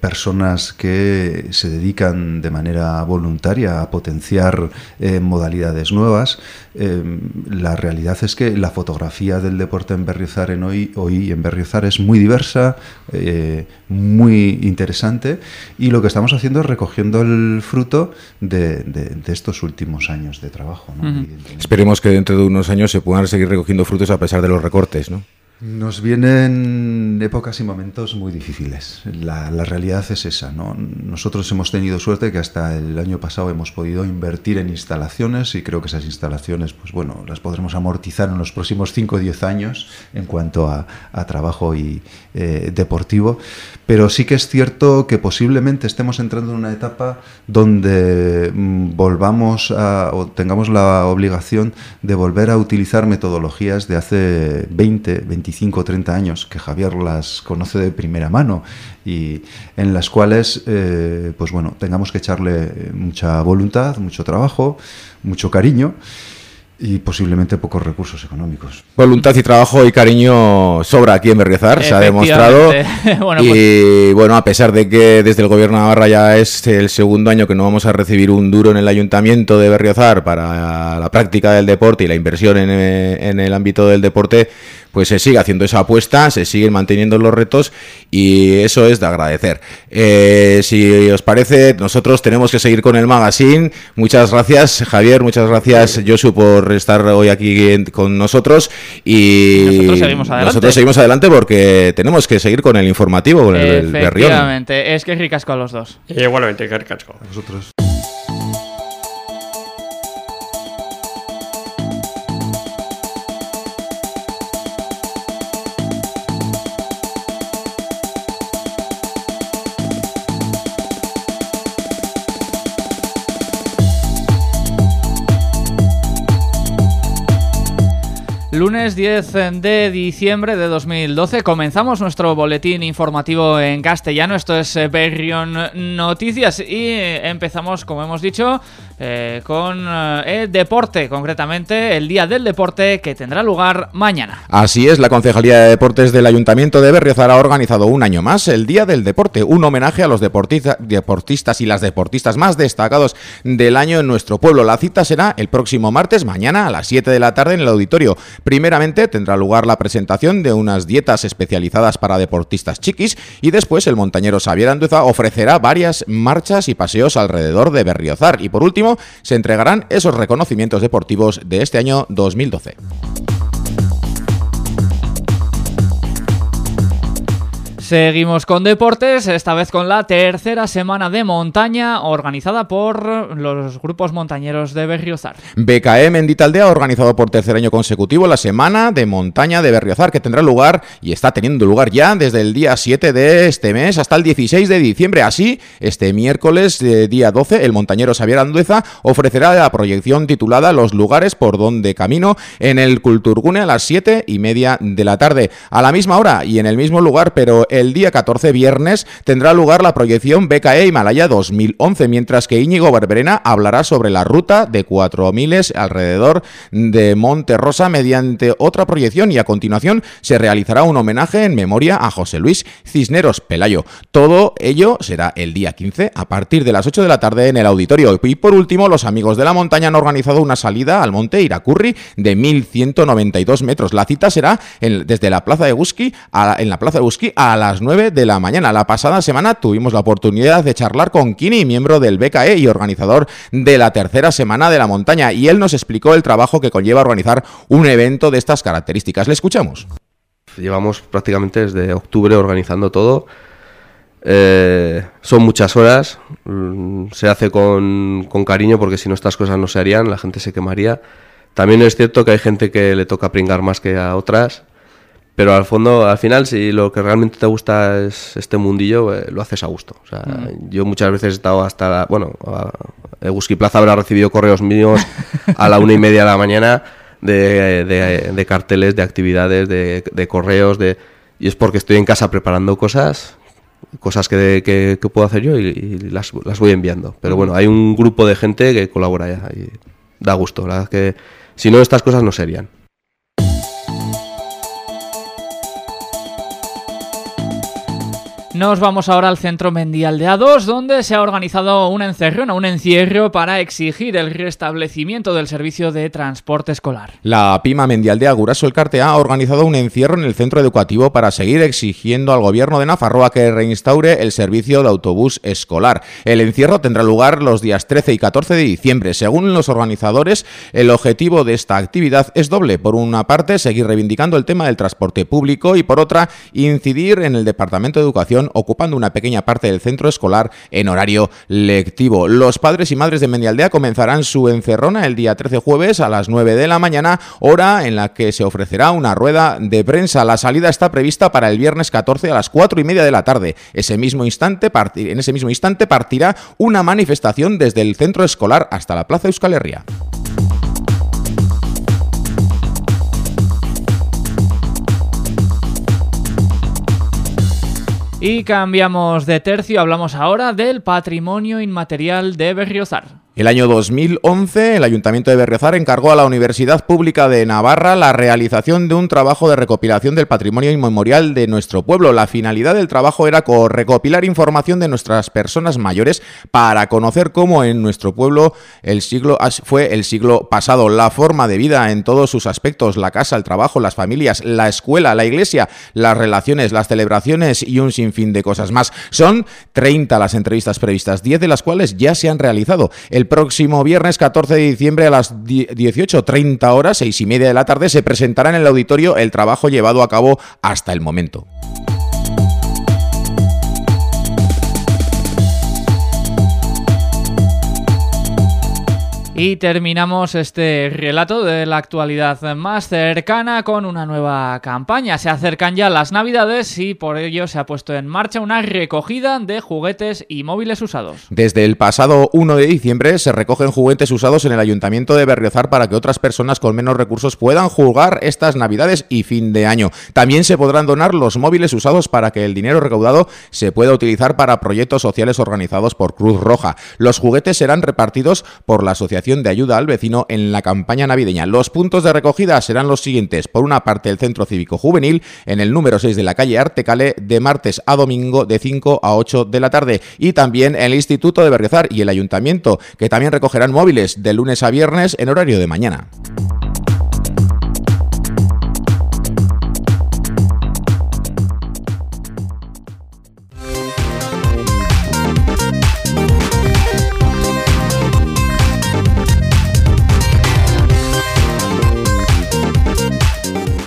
personas que se dedican de manera voluntaria a potenciar modalidades nuevas. La realidad es que la fotografía del deporte en Berriozar en hoy, hoy en Berriozar es muy diversa, muy interesante y lo que estamos haciendo es recogiendo el fruto de, de- de estos últimos años de trabajo. ¿no? Esperemos que dentro de unos años se puedan seguir recogiendo frutos a pesar de los recortes, ¿no? Nos vienen épocas y momentos muy difíciles. La, realidad es esa. ¿no? Nosotros hemos tenido suerte que hasta el año pasado hemos podido invertir en instalaciones y creo que esas instalaciones, pues bueno, las podremos amortizar en los próximos 5 o 10 años en cuanto a, a trabajo y, eh, deportivo. Pero sí que es cierto que posiblemente estemos entrando en una etapa donde mm, volvamos a, o tengamos la obligación de volver a utilizar metodologías de hace 20, 25, 30 años, que Javier las conoce de primera mano y en las cuales, eh, pues bueno, tengamos que echarle mucha voluntad, mucho trabajo, mucho cariño y posiblemente pocos recursos económicos. Voluntad y trabajo y cariño sobra aquí en Berriozar, se ha demostrado. [laughs] Bueno, y bueno, a pesar de que desde el gobierno de Navarra ya es el segundo año que no vamos a recibir un duro en el ayuntamiento de Berriozar para la práctica del deporte y la inversión en, eh, en el ámbito del deporte, pues se sigue haciendo esa apuesta, se siguen manteniendo los retos y eso es de agradecer. Eh, si os parece, nosotros tenemos que seguir con el magazine. Muchas gracias, Javier, muchas gracias, Josu, por estar hoy aquí en- con nosotros y Nosotros seguimos adelante. nosotros seguimos adelante porque tenemos que seguir con el informativo, con el, el Berrión. Efectivamente, es que ricasco a los dos. Y igualmente, que casco. Nosotros. Lunes 10 de diciembre de 2012 comenzamos nuestro boletín informativo en castellano, esto es eh, Berrion Noticias y eh, empezamos, como hemos dicho, eh, con el deporte, concretamente el Día del Deporte que tendrá lugar mañana. Así es, la Concejalía de Deportes del Ayuntamiento de Berriozar ha organizado un año más el Día del Deporte, un homenaje a los deportistas y las deportistas más destacados del año en nuestro pueblo. La cita será el próximo martes, mañana a las 7 de la tarde en el auditorio. Primeramente tendrá lugar la presentación de unas dietas especializadas para deportistas chiquis y después el montañero Xavier Andueza ofrecerá varias marchas y paseos alrededor de Berriozar. Y por último, se entregarán esos reconocimientos deportivos de este año 2012. Seguimos con deportes, esta vez con la tercera semana de montaña organizada por los grupos montañeros de Berriozar. BKM en Ditaldea ha organizado por tercer año consecutivo la semana de montaña de Berriozar que tendrá lugar y está teniendo lugar ya desde el día 7 de este mes hasta el 16 de diciembre. Así, este miércoles, eh, día 12, el montañero Xavier Andueza ofrecerá la proyección titulada Los lugares por donde camino en el Culturgune a las 7 y media de la tarde. A la misma hora y en el mismo lugar, pero el día 14 viernes tendrá lugar la proyección BKE Himalaya 2011, mientras que Íñigo Barberena hablará sobre la ruta de 4000 alrededor de Monte Rosa mediante otra proyección y a continuación se realizará un homenaje en memoria a José Luis Cisneros Pelayo. Todo ello será el día 15 a partir de las 8 de la tarde en el auditorio. Y por último, los amigos de la montaña han organizado una salida al monte Iracurri de 1192 metros. La cita será desde la plaza de Busqui a, en la plaza de Busqui a las 9 de la mañana. La pasada semana tuvimos la oportunidad de charlar con Kini, miembro del BKE y organizador de la tercera semana de la montaña, y él nos explicó el trabajo que conlleva organizar un evento de estas características. Le escuchamos. Llevamos prácticamente desde octubre organizando todo. Eh, son muchas horas, mm, se hace con, con, cariño porque si no estas cosas no se harían, la gente se quemaría. También es cierto que hay gente que le toca pringar más que a otras pero al fondo, al final, si lo que realmente te gusta es este mundillo, eh, lo haces a gusto. O sea, mm. yo muchas veces he estado hasta, la, bueno, Eguski Plaza habrá recibido correos míos [laughs] a la una y media de la mañana de, carteles, de actividades, de, correos, de y es porque estoy en casa preparando cosas, cosas que, que, puedo hacer yo y, las, las, voy enviando. Pero bueno, hay un grupo de gente que colabora ya y da gusto. La verdad es que si no, estas cosas no serían. Nos vamos ahora al centro Mendial de A2, donde se ha organizado un encerrón, un encierro para exigir el restablecimiento del servicio de transporte escolar. La Pima Mendial de Aguraso el ha organizado un encierro en el centro educativo para seguir exigiendo al gobierno de Nafarroa que reinstaure el servicio de autobús escolar. El encierro tendrá lugar los días 13 y 14 de diciembre. Según los organizadores, el objetivo de esta actividad es doble. Por una parte, seguir reivindicando el tema del transporte público y por otra, incidir en el Departamento de Educación ocupando una pequeña parte del centro escolar en horario lectivo. Los padres y madres de Mendialdea comenzarán su encerrona el día 13 jueves a las 9 de la mañana, hora en la que se ofrecerá una rueda de prensa. La salida está prevista para el viernes 14 a las 4 y media de la tarde. Ese mismo instante en ese mismo instante partirá una manifestación desde el centro escolar hasta la Plaza Euskal Herria. Y cambiamos de tercio, hablamos ahora del patrimonio inmaterial de Berriozar. El año 2011, el Ayuntamiento de Berriozar encargó a la Universidad Pública de Navarra la realización de un trabajo de recopilación del patrimonio inmemorial de nuestro pueblo. La finalidad del trabajo era recopilar información de nuestras personas mayores para conocer cómo en nuestro pueblo el siglo fue el siglo pasado, la forma de vida en todos sus aspectos, la casa, el trabajo, las familias, la escuela, la iglesia, las relaciones, las celebraciones y un sinfín de cosas más. Son 30 las entrevistas previstas, 10 de las cuales ya se han realizado. El el próximo viernes 14 de diciembre a las 18.30 horas, 6 y media de la tarde, se presentará en el auditorio el trabajo llevado a cabo hasta el momento. Y terminamos este relato de la actualidad más cercana con una nueva campaña. Se acercan ya las navidades y por ello se ha puesto en marcha una recogida de juguetes y móviles usados. Desde el pasado 1 de diciembre se recogen juguetes usados en el Ayuntamiento de Berriozar para que otras personas con menos recursos puedan jugar estas navidades y fin de año. También se podrán donar los móviles usados para que el dinero recaudado se pueda utilizar para proyectos sociales organizados por Cruz Roja. Los juguetes serán repartidos por la Asociación de Ayuda al Vecino en la campaña navideña. Los puntos de recogida serán los siguientes. Por una parte, el Centro Cívico Juvenil, en el número 6 de la calle Artecale, de martes a domingo de 5 a 8 de la tarde. Y también el Instituto de Berriozar y el Ayuntamiento, que también recogerán móviles de lunes a viernes en horario de mañana.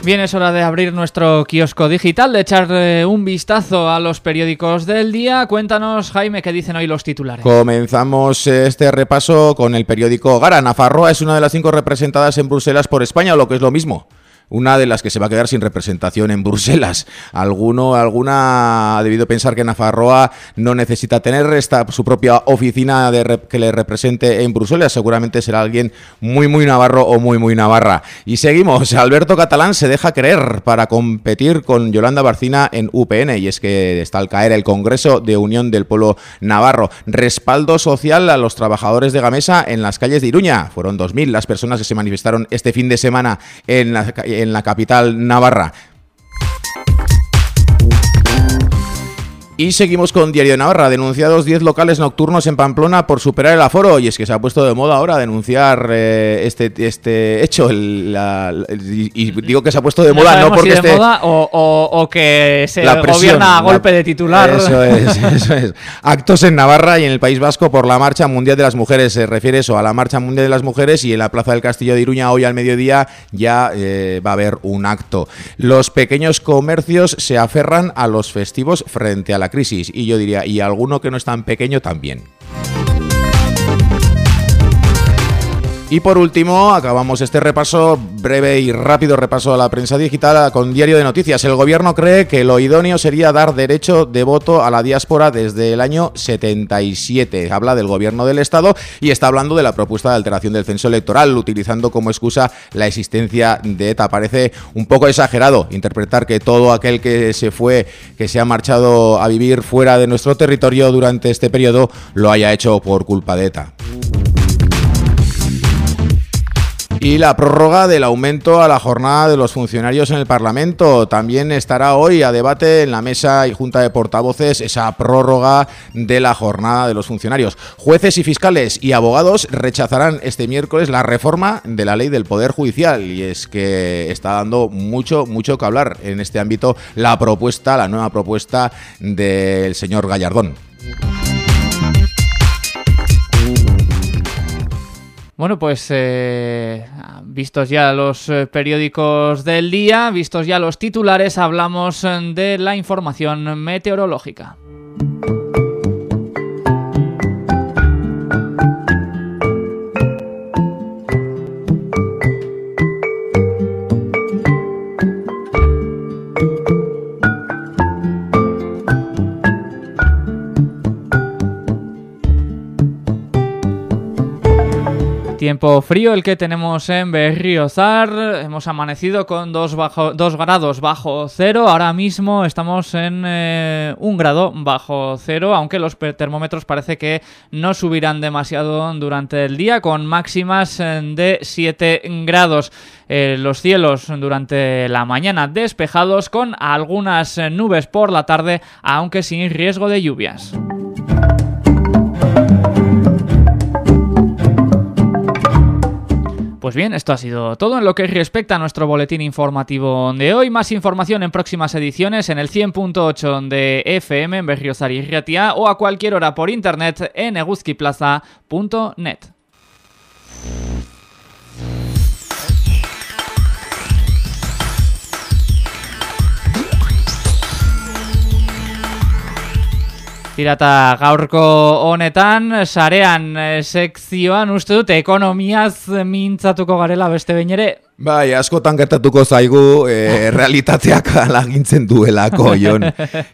Bien, es hora de abrir nuestro kiosco digital, de echar un vistazo a los periódicos del día. Cuéntanos, Jaime, qué dicen hoy los titulares. Comenzamos este repaso con el periódico Gara. Nafarroa es una de las cinco representadas en Bruselas por España, lo que es lo mismo una de las que se va a quedar sin representación en Bruselas. Alguno, alguna ha debido pensar que Nafarroa no necesita tener esta, su propia oficina que le represente en Bruselas. Seguramente será alguien muy, muy navarro o muy, muy navarra. Y seguimos. Alberto Catalán se deja creer para competir con Yolanda Barcina en UPN. Y es que está al caer el Congreso de Unión del Pueblo Navarro. Respaldo social a los trabajadores de Gamesa en las calles de Iruña. Fueron 2.000 las personas que se manifestaron este fin de semana en la en la capital navarra. Y seguimos con Diario de Navarra. Denunciados 10 locales nocturnos en Pamplona por superar el aforo. Y es que se ha puesto de moda ahora denunciar eh, este, este hecho. y, digo que se ha puesto de moda no porque de moda o, que se gobierna a golpe de titular. Eso [laughs] es, eso es. Actos en Navarra y en el País Vasco por la Marcha Mundial de las Mujeres. Se refiere eso a la Marcha Mundial de las Mujeres y en la Plaza del Castillo de Iruña hoy al mediodía ya eh, va a haber un acto. Los pequeños comercios se aferran a los festivos frente a la crisis. Y yo diría, y alguno que no es tan pequeño también. Y por último, acabamos este repaso, breve y rápido repaso a la prensa digital con Diario de Noticias. El gobierno cree que lo idóneo sería dar derecho de voto a la diáspora desde el año 77. Habla del gobierno del Estado y está hablando de la propuesta de alteración del censo electoral, utilizando como excusa la existencia de ETA. Parece un poco exagerado interpretar que todo aquel que se fue, que se ha marchado a vivir fuera de nuestro territorio durante este periodo, lo haya hecho por culpa de ETA. Y la prórroga del aumento a la jornada de los funcionarios en el Parlamento. También estará hoy a debate en la mesa y junta de portavoces esa prórroga de la jornada de los funcionarios. Jueces y fiscales y abogados rechazarán este miércoles la reforma de la ley del Poder Judicial. Y es que está dando mucho, mucho que hablar en este ámbito la propuesta, la nueva propuesta del señor Gallardón. Bueno, pues eh, vistos ya los eh, periódicos del día, vistos ya los titulares, hablamos eh, de la información meteorológica. Tiempo frío el que tenemos en Berriozar. Hemos amanecido con 2 grados bajo cero. Ahora mismo estamos en eh, un grado bajo cero, aunque los termómetros parece que no subirán demasiado durante el día, con máximas eh, de 7 grados. Eh, los cielos durante la mañana despejados, con algunas nubes por la tarde, aunque sin riesgo de lluvias. Pues bien, esto ha sido todo en lo que respecta a nuestro boletín informativo de hoy. Más información en próximas ediciones en el 100.8 de FM en Berriozar y Riatia o a cualquier hora por internet en eguzquiplaza.net. Tirata gaurko honetan, sarean eh, sekzioan uste dut ekonomiaz mintzatuko garela beste behin ere. Bai, askotan gertatuko zaigu e, [laughs] realitateak alagintzen duelako, Jon.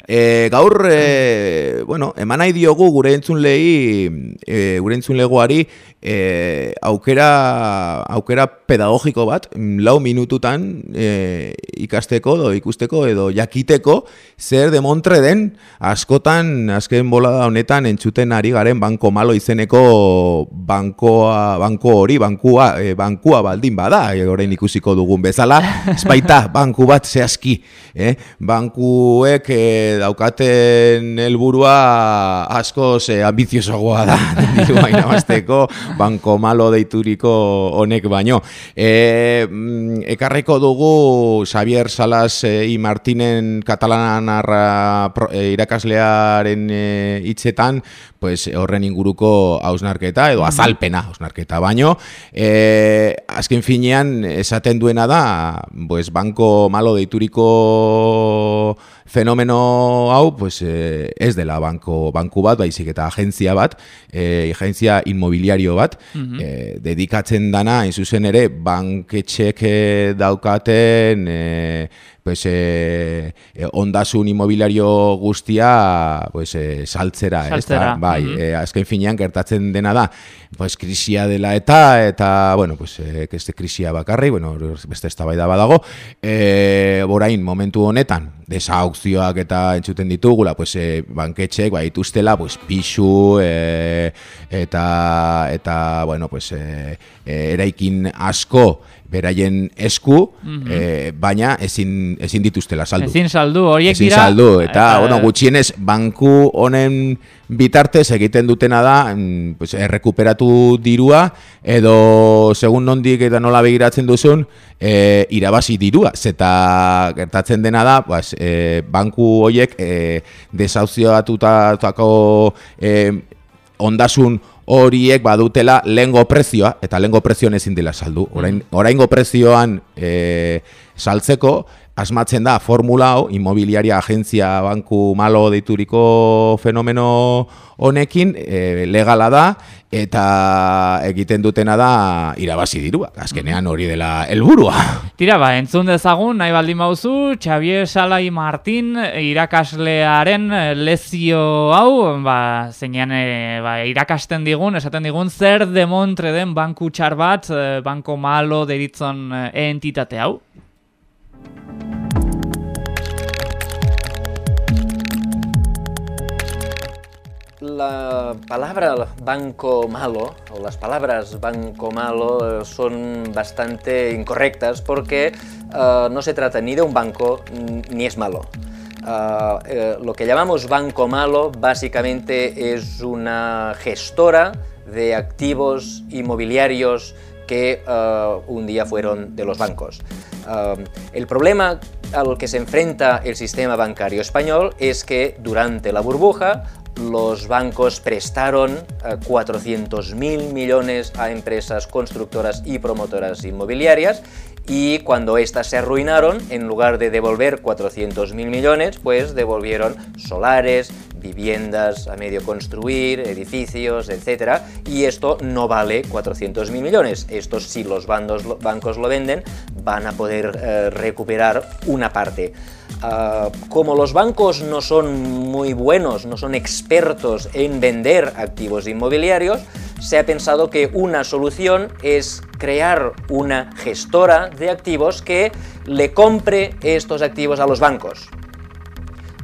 E, gaur, e, bueno, eman nahi diogu gure entzunlei, e, gure entzunlegoari, e, aukera, aukera pedagogiko bat, lau minututan e, ikasteko, edo ikusteko, edo jakiteko, zer demontre den, askotan, azken bolada honetan, entzuten ari garen banko malo izeneko bankoa, banko hori, bankua, e, bankua baldin bada, e, ikusiko dugun bezala, [laughs] espaita banku bat zehazki, eh? bankuek eh, daukaten helburua asko ze ambiziosoagoa da, [laughs] diru baina basteko, banko malo deituriko honek baino. E, ekarreko dugu Xavier Salas e, i Martinen katalanan e, irakaslearen hitzetan, pues, horren inguruko hausnarketa, edo azalpena hausnarketa baino, e, azken finean, esaten duena da, pues, banko malo deituriko fenomeno hau, pues, eh, ez dela banko, banku bat, baizik eta agentzia bat, eh, agentzia inmobiliario bat, eh, dedikatzen dana, zuzen ere, banketxek eh, daukaten, eh, pues, eh, eh, ondasun inmobiliario guztia pues, eh, saltzera, saltzera. bai, eh, azken finean gertatzen dena da, pues, krisia dela eta, eta, bueno, pues, eh, krisia bakarri, bueno, beste ez da badago, eh, borain, momentu honetan, desaukzioak eta entzuten ditugula, pues, eh, banketxek, bai, ituztela, pues, pixu, eh, eta, eta, bueno, pues, eh, eraikin asko, beraien esku, mm baina ezin, ezin dituztela saldu. Ezin saldu, horiek ezin dira... saldu, eta, eta, bueno, gutxienez, banku honen bitartez egiten dutena da, mm, pues, errekuperatu dirua, edo segun nondik eta nola begiratzen duzun, e, irabazi dirua. Zeta gertatzen dena da, pues, e, banku horiek e, desauzioatutako e, ondasun horiek badutela lengo prezioa, eta lengo prezioan ezin dela saldu. Orain, oraingo prezioan e, saltzeko, asmatzen da formula hau, inmobiliaria agentzia banku malo deituriko fenomeno honekin, e, legala da, eta egiten dutena da irabazi dirua. Azkenean hori dela helburua. [laughs] Tira, ba, entzun dezagun, nahi baldin bauzu, Xavier Salai Martin irakaslearen lezio hau, ba, zeinean e, ba, irakasten digun, esaten digun, zer demontre den banku txar bat, banko malo deritzon e, entitate hau? La palabra banco malo o las palabras banco malo eh, son bastante incorrectas porque uh, no se trata ni de un banco ni es malo. Eh, lo que llamamos banco malo básicamente es una gestora de activos inmobiliarios que un día fueron de los bancos. El problema al que se enfrenta el sistema bancario español es que durante la burbuja los bancos prestaron 400.000 eh, millones a empresas constructoras y promotoras inmobiliarias y cuando éstas se arruinaron, en lugar de devolver 400.000 millones, pues devolvieron solares, viviendas a medio construir, edificios, etc. Y esto no vale 400.000 millones. Esto si los bancos lo venden, van a poder eh, recuperar una parte. Ah, como los bancos no son muy buenos, no son expertos en vender activos inmobiliarios, se ha pensado que una solución es crear una gestora de activos que le compre estos activos a los bancos.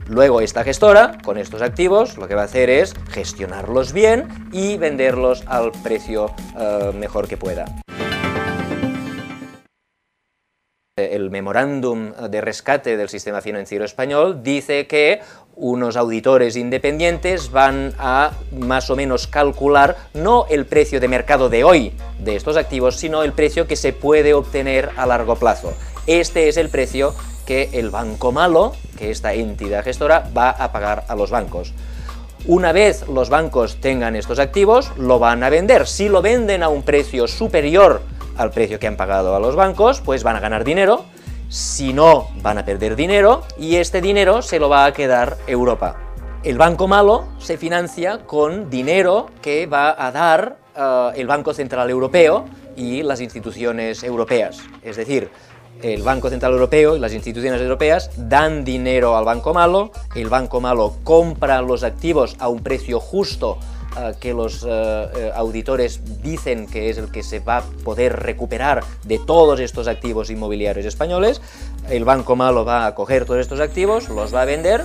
Luego esta gestora, con estos activos, lo que va a hacer es gestionarlos bien y venderlos al precio eh, mejor que pueda. el memorándum de rescate del sistema financiero español dice que unos auditores independientes van a más o menos calcular no el precio de mercado de hoy de estos activos, sino el precio que se puede obtener a largo plazo. Este es el precio que el banco malo, que esta entidad gestora, va a pagar a los bancos. Una vez los bancos tengan estos activos, lo van a vender. Si lo venden a un precio superior al precio que han pagado a los bancos, pues van a ganar dinero, si no, van a perder dinero y este dinero se lo va a quedar Europa. El banco malo se financia con dinero que va a dar uh, el Banco Central Europeo y las instituciones europeas. Es decir, el Banco Central Europeo y las instituciones europeas dan dinero al banco malo, el banco malo compra los activos a un precio justo uh, que los uh, auditores dicen que es el que se va a poder recuperar de todos estos activos inmobiliarios españoles, el banco malo va a coger todos estos activos, los va a vender.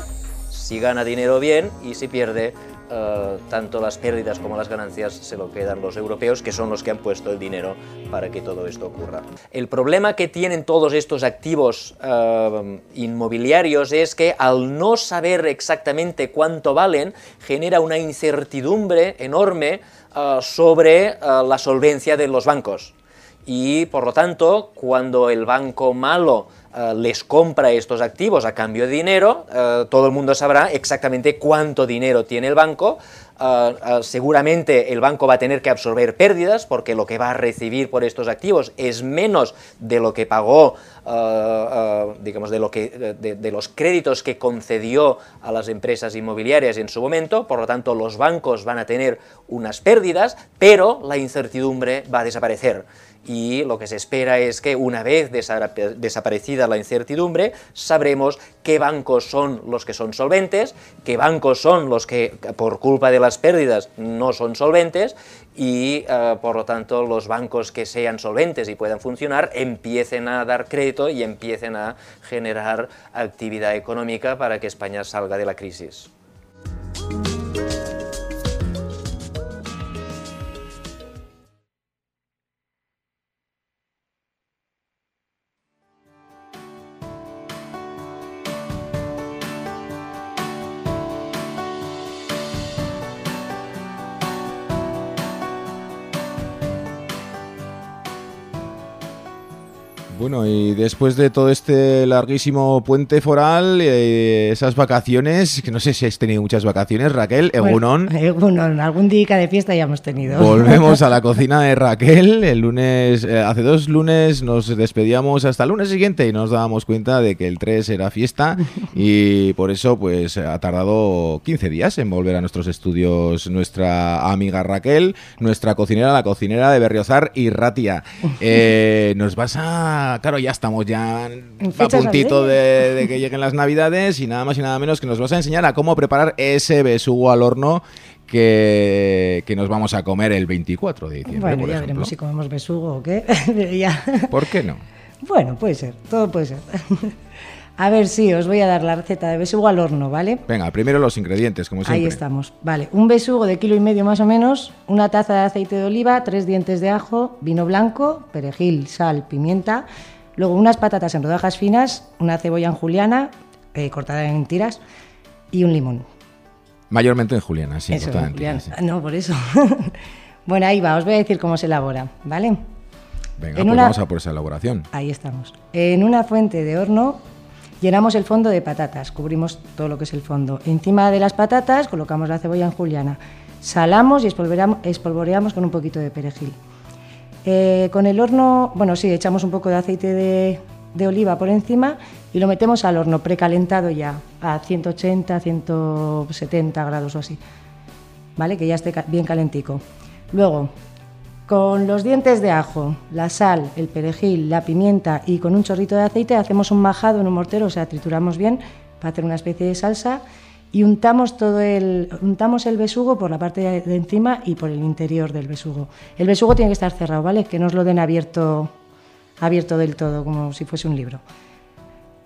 Si gana dinero bien y si pierde, uh, tanto las pérdidas como las ganancias se lo quedan los europeos, que son los que han puesto el dinero para que todo esto ocurra. El problema que tienen todos estos activos uh, inmobiliarios es que al no saber exactamente cuánto valen, genera una incertidumbre enorme uh, sobre la solvencia de los bancos. Y por lo tanto, cuando el banco malo Uh, les compra estos activos a cambio de dinero, uh, todo el mundo sabrá exactamente cuánto dinero tiene el banco. Uh, seguramente el banco va a tener que absorber pérdidas porque lo que va a recibir por estos activos es menos de lo que pagó, digamos, de, lo que, de los créditos que concedió a las empresas inmobiliarias en su momento. Por lo tanto, los bancos van a tener unas pérdidas, pero la incertidumbre va a desaparecer y lo que se espera es que una vez desaparecida la incertidumbre, sabremos qué bancos son los que son solventes, qué bancos son los que por culpa de las pérdidas no son solventes y uh, por lo tanto los bancos que sean solventes y puedan funcionar empiecen a dar crédito y empiecen a generar actividad económica para que España salga de la crisis. Bueno, y después de todo este larguísimo puente foral, eh, esas vacaciones, que no sé si has tenido muchas vacaciones, Raquel, Egunon. Bueno, Egunon, algún día de fiesta ya hemos tenido. Volvemos a la [laughs] cocina de Raquel. El lunes, eh, hace dos lunes nos despedíamos hasta el lunes siguiente y nos dábamos cuenta de que el 3 era fiesta [laughs] y por eso pues ha tardado 15 días en volver a nuestros estudios nuestra amiga Raquel, nuestra cocinera, la cocinera de Berriozar y Ratia. [laughs] Eh, nos vas a claro, ya estamos ya a puntito de, de, que lleguen las navidades y nada más y nada menos que nos vas a enseñar a cómo preparar ese besugo al horno que, que nos vamos a comer el 24 de diciembre. Bueno, por ya ejemplo. veremos si comemos besugo o qué. ya. [laughs] ¿Por qué no? Bueno, puede ser, todo puede ser. A ver, sí, os voy a dar la receta de besugo al horno, ¿vale? Venga, primero los ingredientes, como siempre. Ahí estamos. Vale, un besugo de kilo y medio más o menos, una taza de aceite de oliva, tres dientes de ajo, vino blanco, perejil, sal, pimienta, luego unas patatas en rodajas finas, una cebolla en juliana, eh, cortada en tiras, y un limón. Mayormente en juliana, sí, Eso, cortada en juliana. tiras, sí. No, por eso. [laughs] bueno, ahí va, os voy a decir cómo se elabora, ¿vale? Venga, En pues una- vamos a por esa elaboración. Ahí estamos. En una fuente de horno llenamos el fondo de patatas, cubrimos todo lo que es el fondo. Encima de las patatas colocamos la cebolla en juliana. Salamos y espolvoreamos, con un poquito de perejil. Eh, con el horno, bueno, sí, echamos un poco de aceite de, oliva por encima y lo metemos al horno precalentado ya a 180, 170 grados o así. ¿Vale? Que ya esté bien calentico. Luego, con los dientes de ajo, la sal, el perejil, la pimienta y con un chorrito de aceite hacemos un majado en un mortero, o sea, trituramos bien para hacer una especie de salsa y untamos todo el untamos el besugo por la parte de, encima y por el interior del besugo. El besugo tiene que estar cerrado, ¿vale? Que no os lo den abierto abierto del todo como si fuese un libro.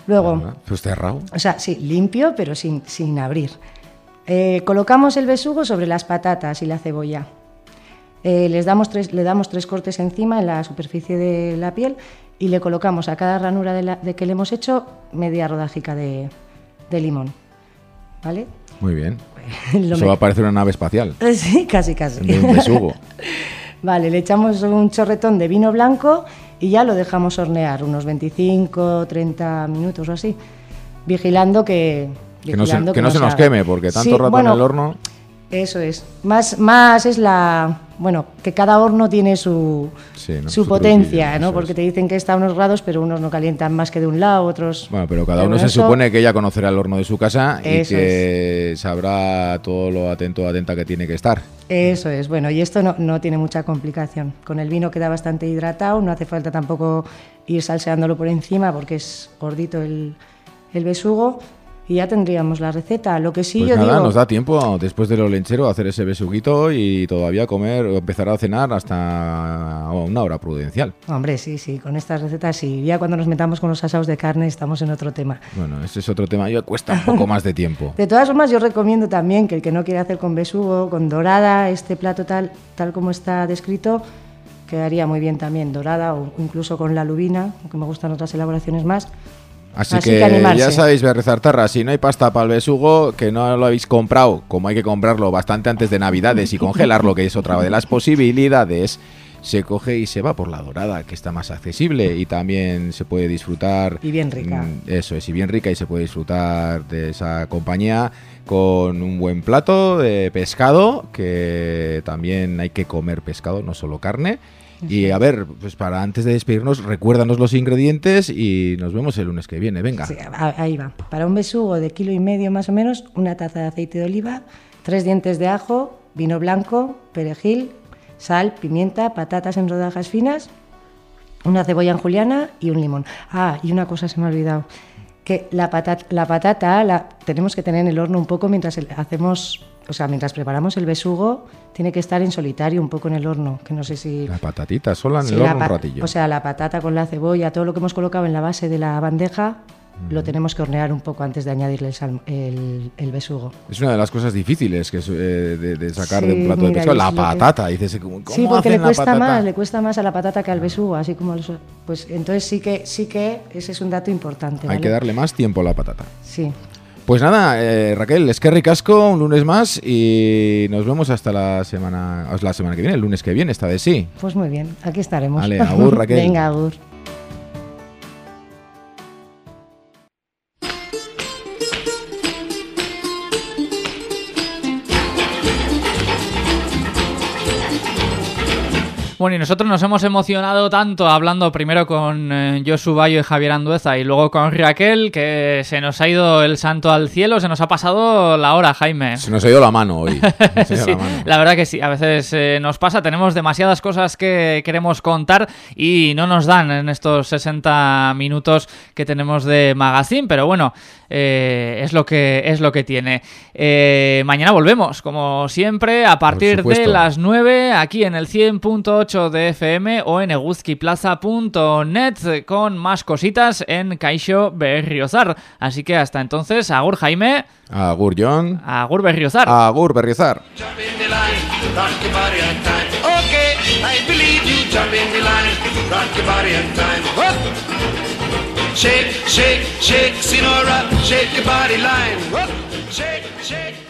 Luego, Pues cerrado. o sea, sí, limpio, pero sin, sin abrir. Eh, colocamos el besugo sobre las patatas y la cebolla. Eh, les damos tres, le damos tres cortes encima en la superficie de la piel y le colocamos a cada ranura de, la- de que le hemos hecho media rodajica de, de limón. ¿Vale? Muy bien. [laughs] Eso va a parecer una nave espacial. [laughs] Sí, casi, casi. De un besugo. [laughs] Vale, le echamos un chorretón de vino blanco y ya lo dejamos hornear unos 25, 30 minutos o así, vigilando que... Que no se, que no se nos queme, porque tanto Sí, rato bueno, en el horno. Eso es. Más, más es la, bueno, que cada horno tiene su, Sí, ¿no? su Su potencia, truquillo, ¿no? Porque te dicen que está a unos grados, pero unos no calientan más que de un lado, otros... Bueno, pero cada uno se eso- supone que ella conocerá el horno de su casa y Eso que sabrá todo lo atento o atenta que tiene que estar. Eso es, bueno, y esto no, no tiene mucha complicación. Con el vino queda bastante hidratado, no hace falta tampoco ir salseándolo por encima porque es gordito el, el besugo y ya tendríamos la receta. Lo que sí Pues yo nada, digo... nos da tiempo después de lo lenchero a hacer ese besuguito y todavía comer o empezar a cenar hasta una hora prudencial. Hombre, sí, sí, con estas recetas sí. Ya cuando nos metamos con los asados de carne estamos en otro tema. Bueno, ese es otro tema. Yo cuesta un poco más de tiempo. [laughs] De todas formas, yo recomiendo también que el que no quiere hacer con besugo, con dorada, este plato tal, tal como está descrito, quedaría muy bien también dorada o incluso con la lubina, aunque me gustan otras elaboraciones más. Así, Así que, ya sabéis, Berrezartarra, si no hay pasta para el besugo, que no lo habéis comprado, como hay que comprarlo bastante antes de Navidades y congelarlo, que es otra de las posibilidades, se coge y se va por la dorada, que está más accesible y también se puede disfrutar. Y bien rica. mm, Eso es, y bien rica y se puede disfrutar de esa compañía con un buen plato de pescado, que también hay que comer pescado, no solo carne. Y a ver, pues para antes de despedirnos, recuérdanos los ingredientes y nos vemos el lunes que viene. Venga. Sí, ahí va. Para un besugo de kilo y medio más o menos, una taza de aceite de oliva, tres dientes de ajo, vino blanco, perejil, sal, pimienta, patatas en rodajas finas, una cebolla en juliana y un limón. Ah, y una cosa se me ha olvidado. Que la patata, la patata la tenemos que tener en el horno un poco mientras hacemos, o sea, mientras preparamos el besugo, tiene que estar en solitario un poco en el horno, que no sé si... La patatita sola en Sí, el horno un ratillo. O sea, la patata con la cebolla, todo lo que hemos colocado en la base de la bandeja, lo tenemos que hornear un poco antes de añadirle el, el, el besugo. es una de las cosas difíciles que es, eh, de, de sacar de Sí, un plato de mira, pescado. y La lo que- patata. Dices, ¿cómo Sí, porque hacen le cuesta patata? más, le cuesta más a la patata que al besugo, así como los- pues entonces sí que sí que ese es un dato importante. Hay ¿vale? que darle más tiempo a la patata. Sí. Pues nada, eh, Raquel, es que ricasco, un lunes más y nos vemos hasta la semana, la semana que viene, el lunes que viene, esta vez sí. Pues muy bien, aquí estaremos. Vale, agur, Raquel. [laughs] Venga, agur. Bueno, y nosotros nos hemos emocionado tanto hablando primero con eh, Josu Bayo y Javier Andueza y luego con Raquel que se nos ha ido el santo al cielo, se nos ha pasado la hora, Jaime. Se nos ha ido la mano hoy. [laughs] Sí, la mano. la verdad que sí, a veces eh, nos pasa, tenemos demasiadas cosas que queremos contar y no nos dan en estos 60 minutos que tenemos de magazine, pero bueno, eh, es lo que es lo que tiene. Eh, mañana volvemos, como siempre, a partir de las 9 aquí en el 100.8 de FM o en eguzquiplaza.net con más cositas en Caixo Berriozar. Así que hasta entonces, Agur Jaime, Agur John, Agur Berriozar. Agur Berriozar. Shake, shake, shake, Sinora, shake your body line. Shake, shake.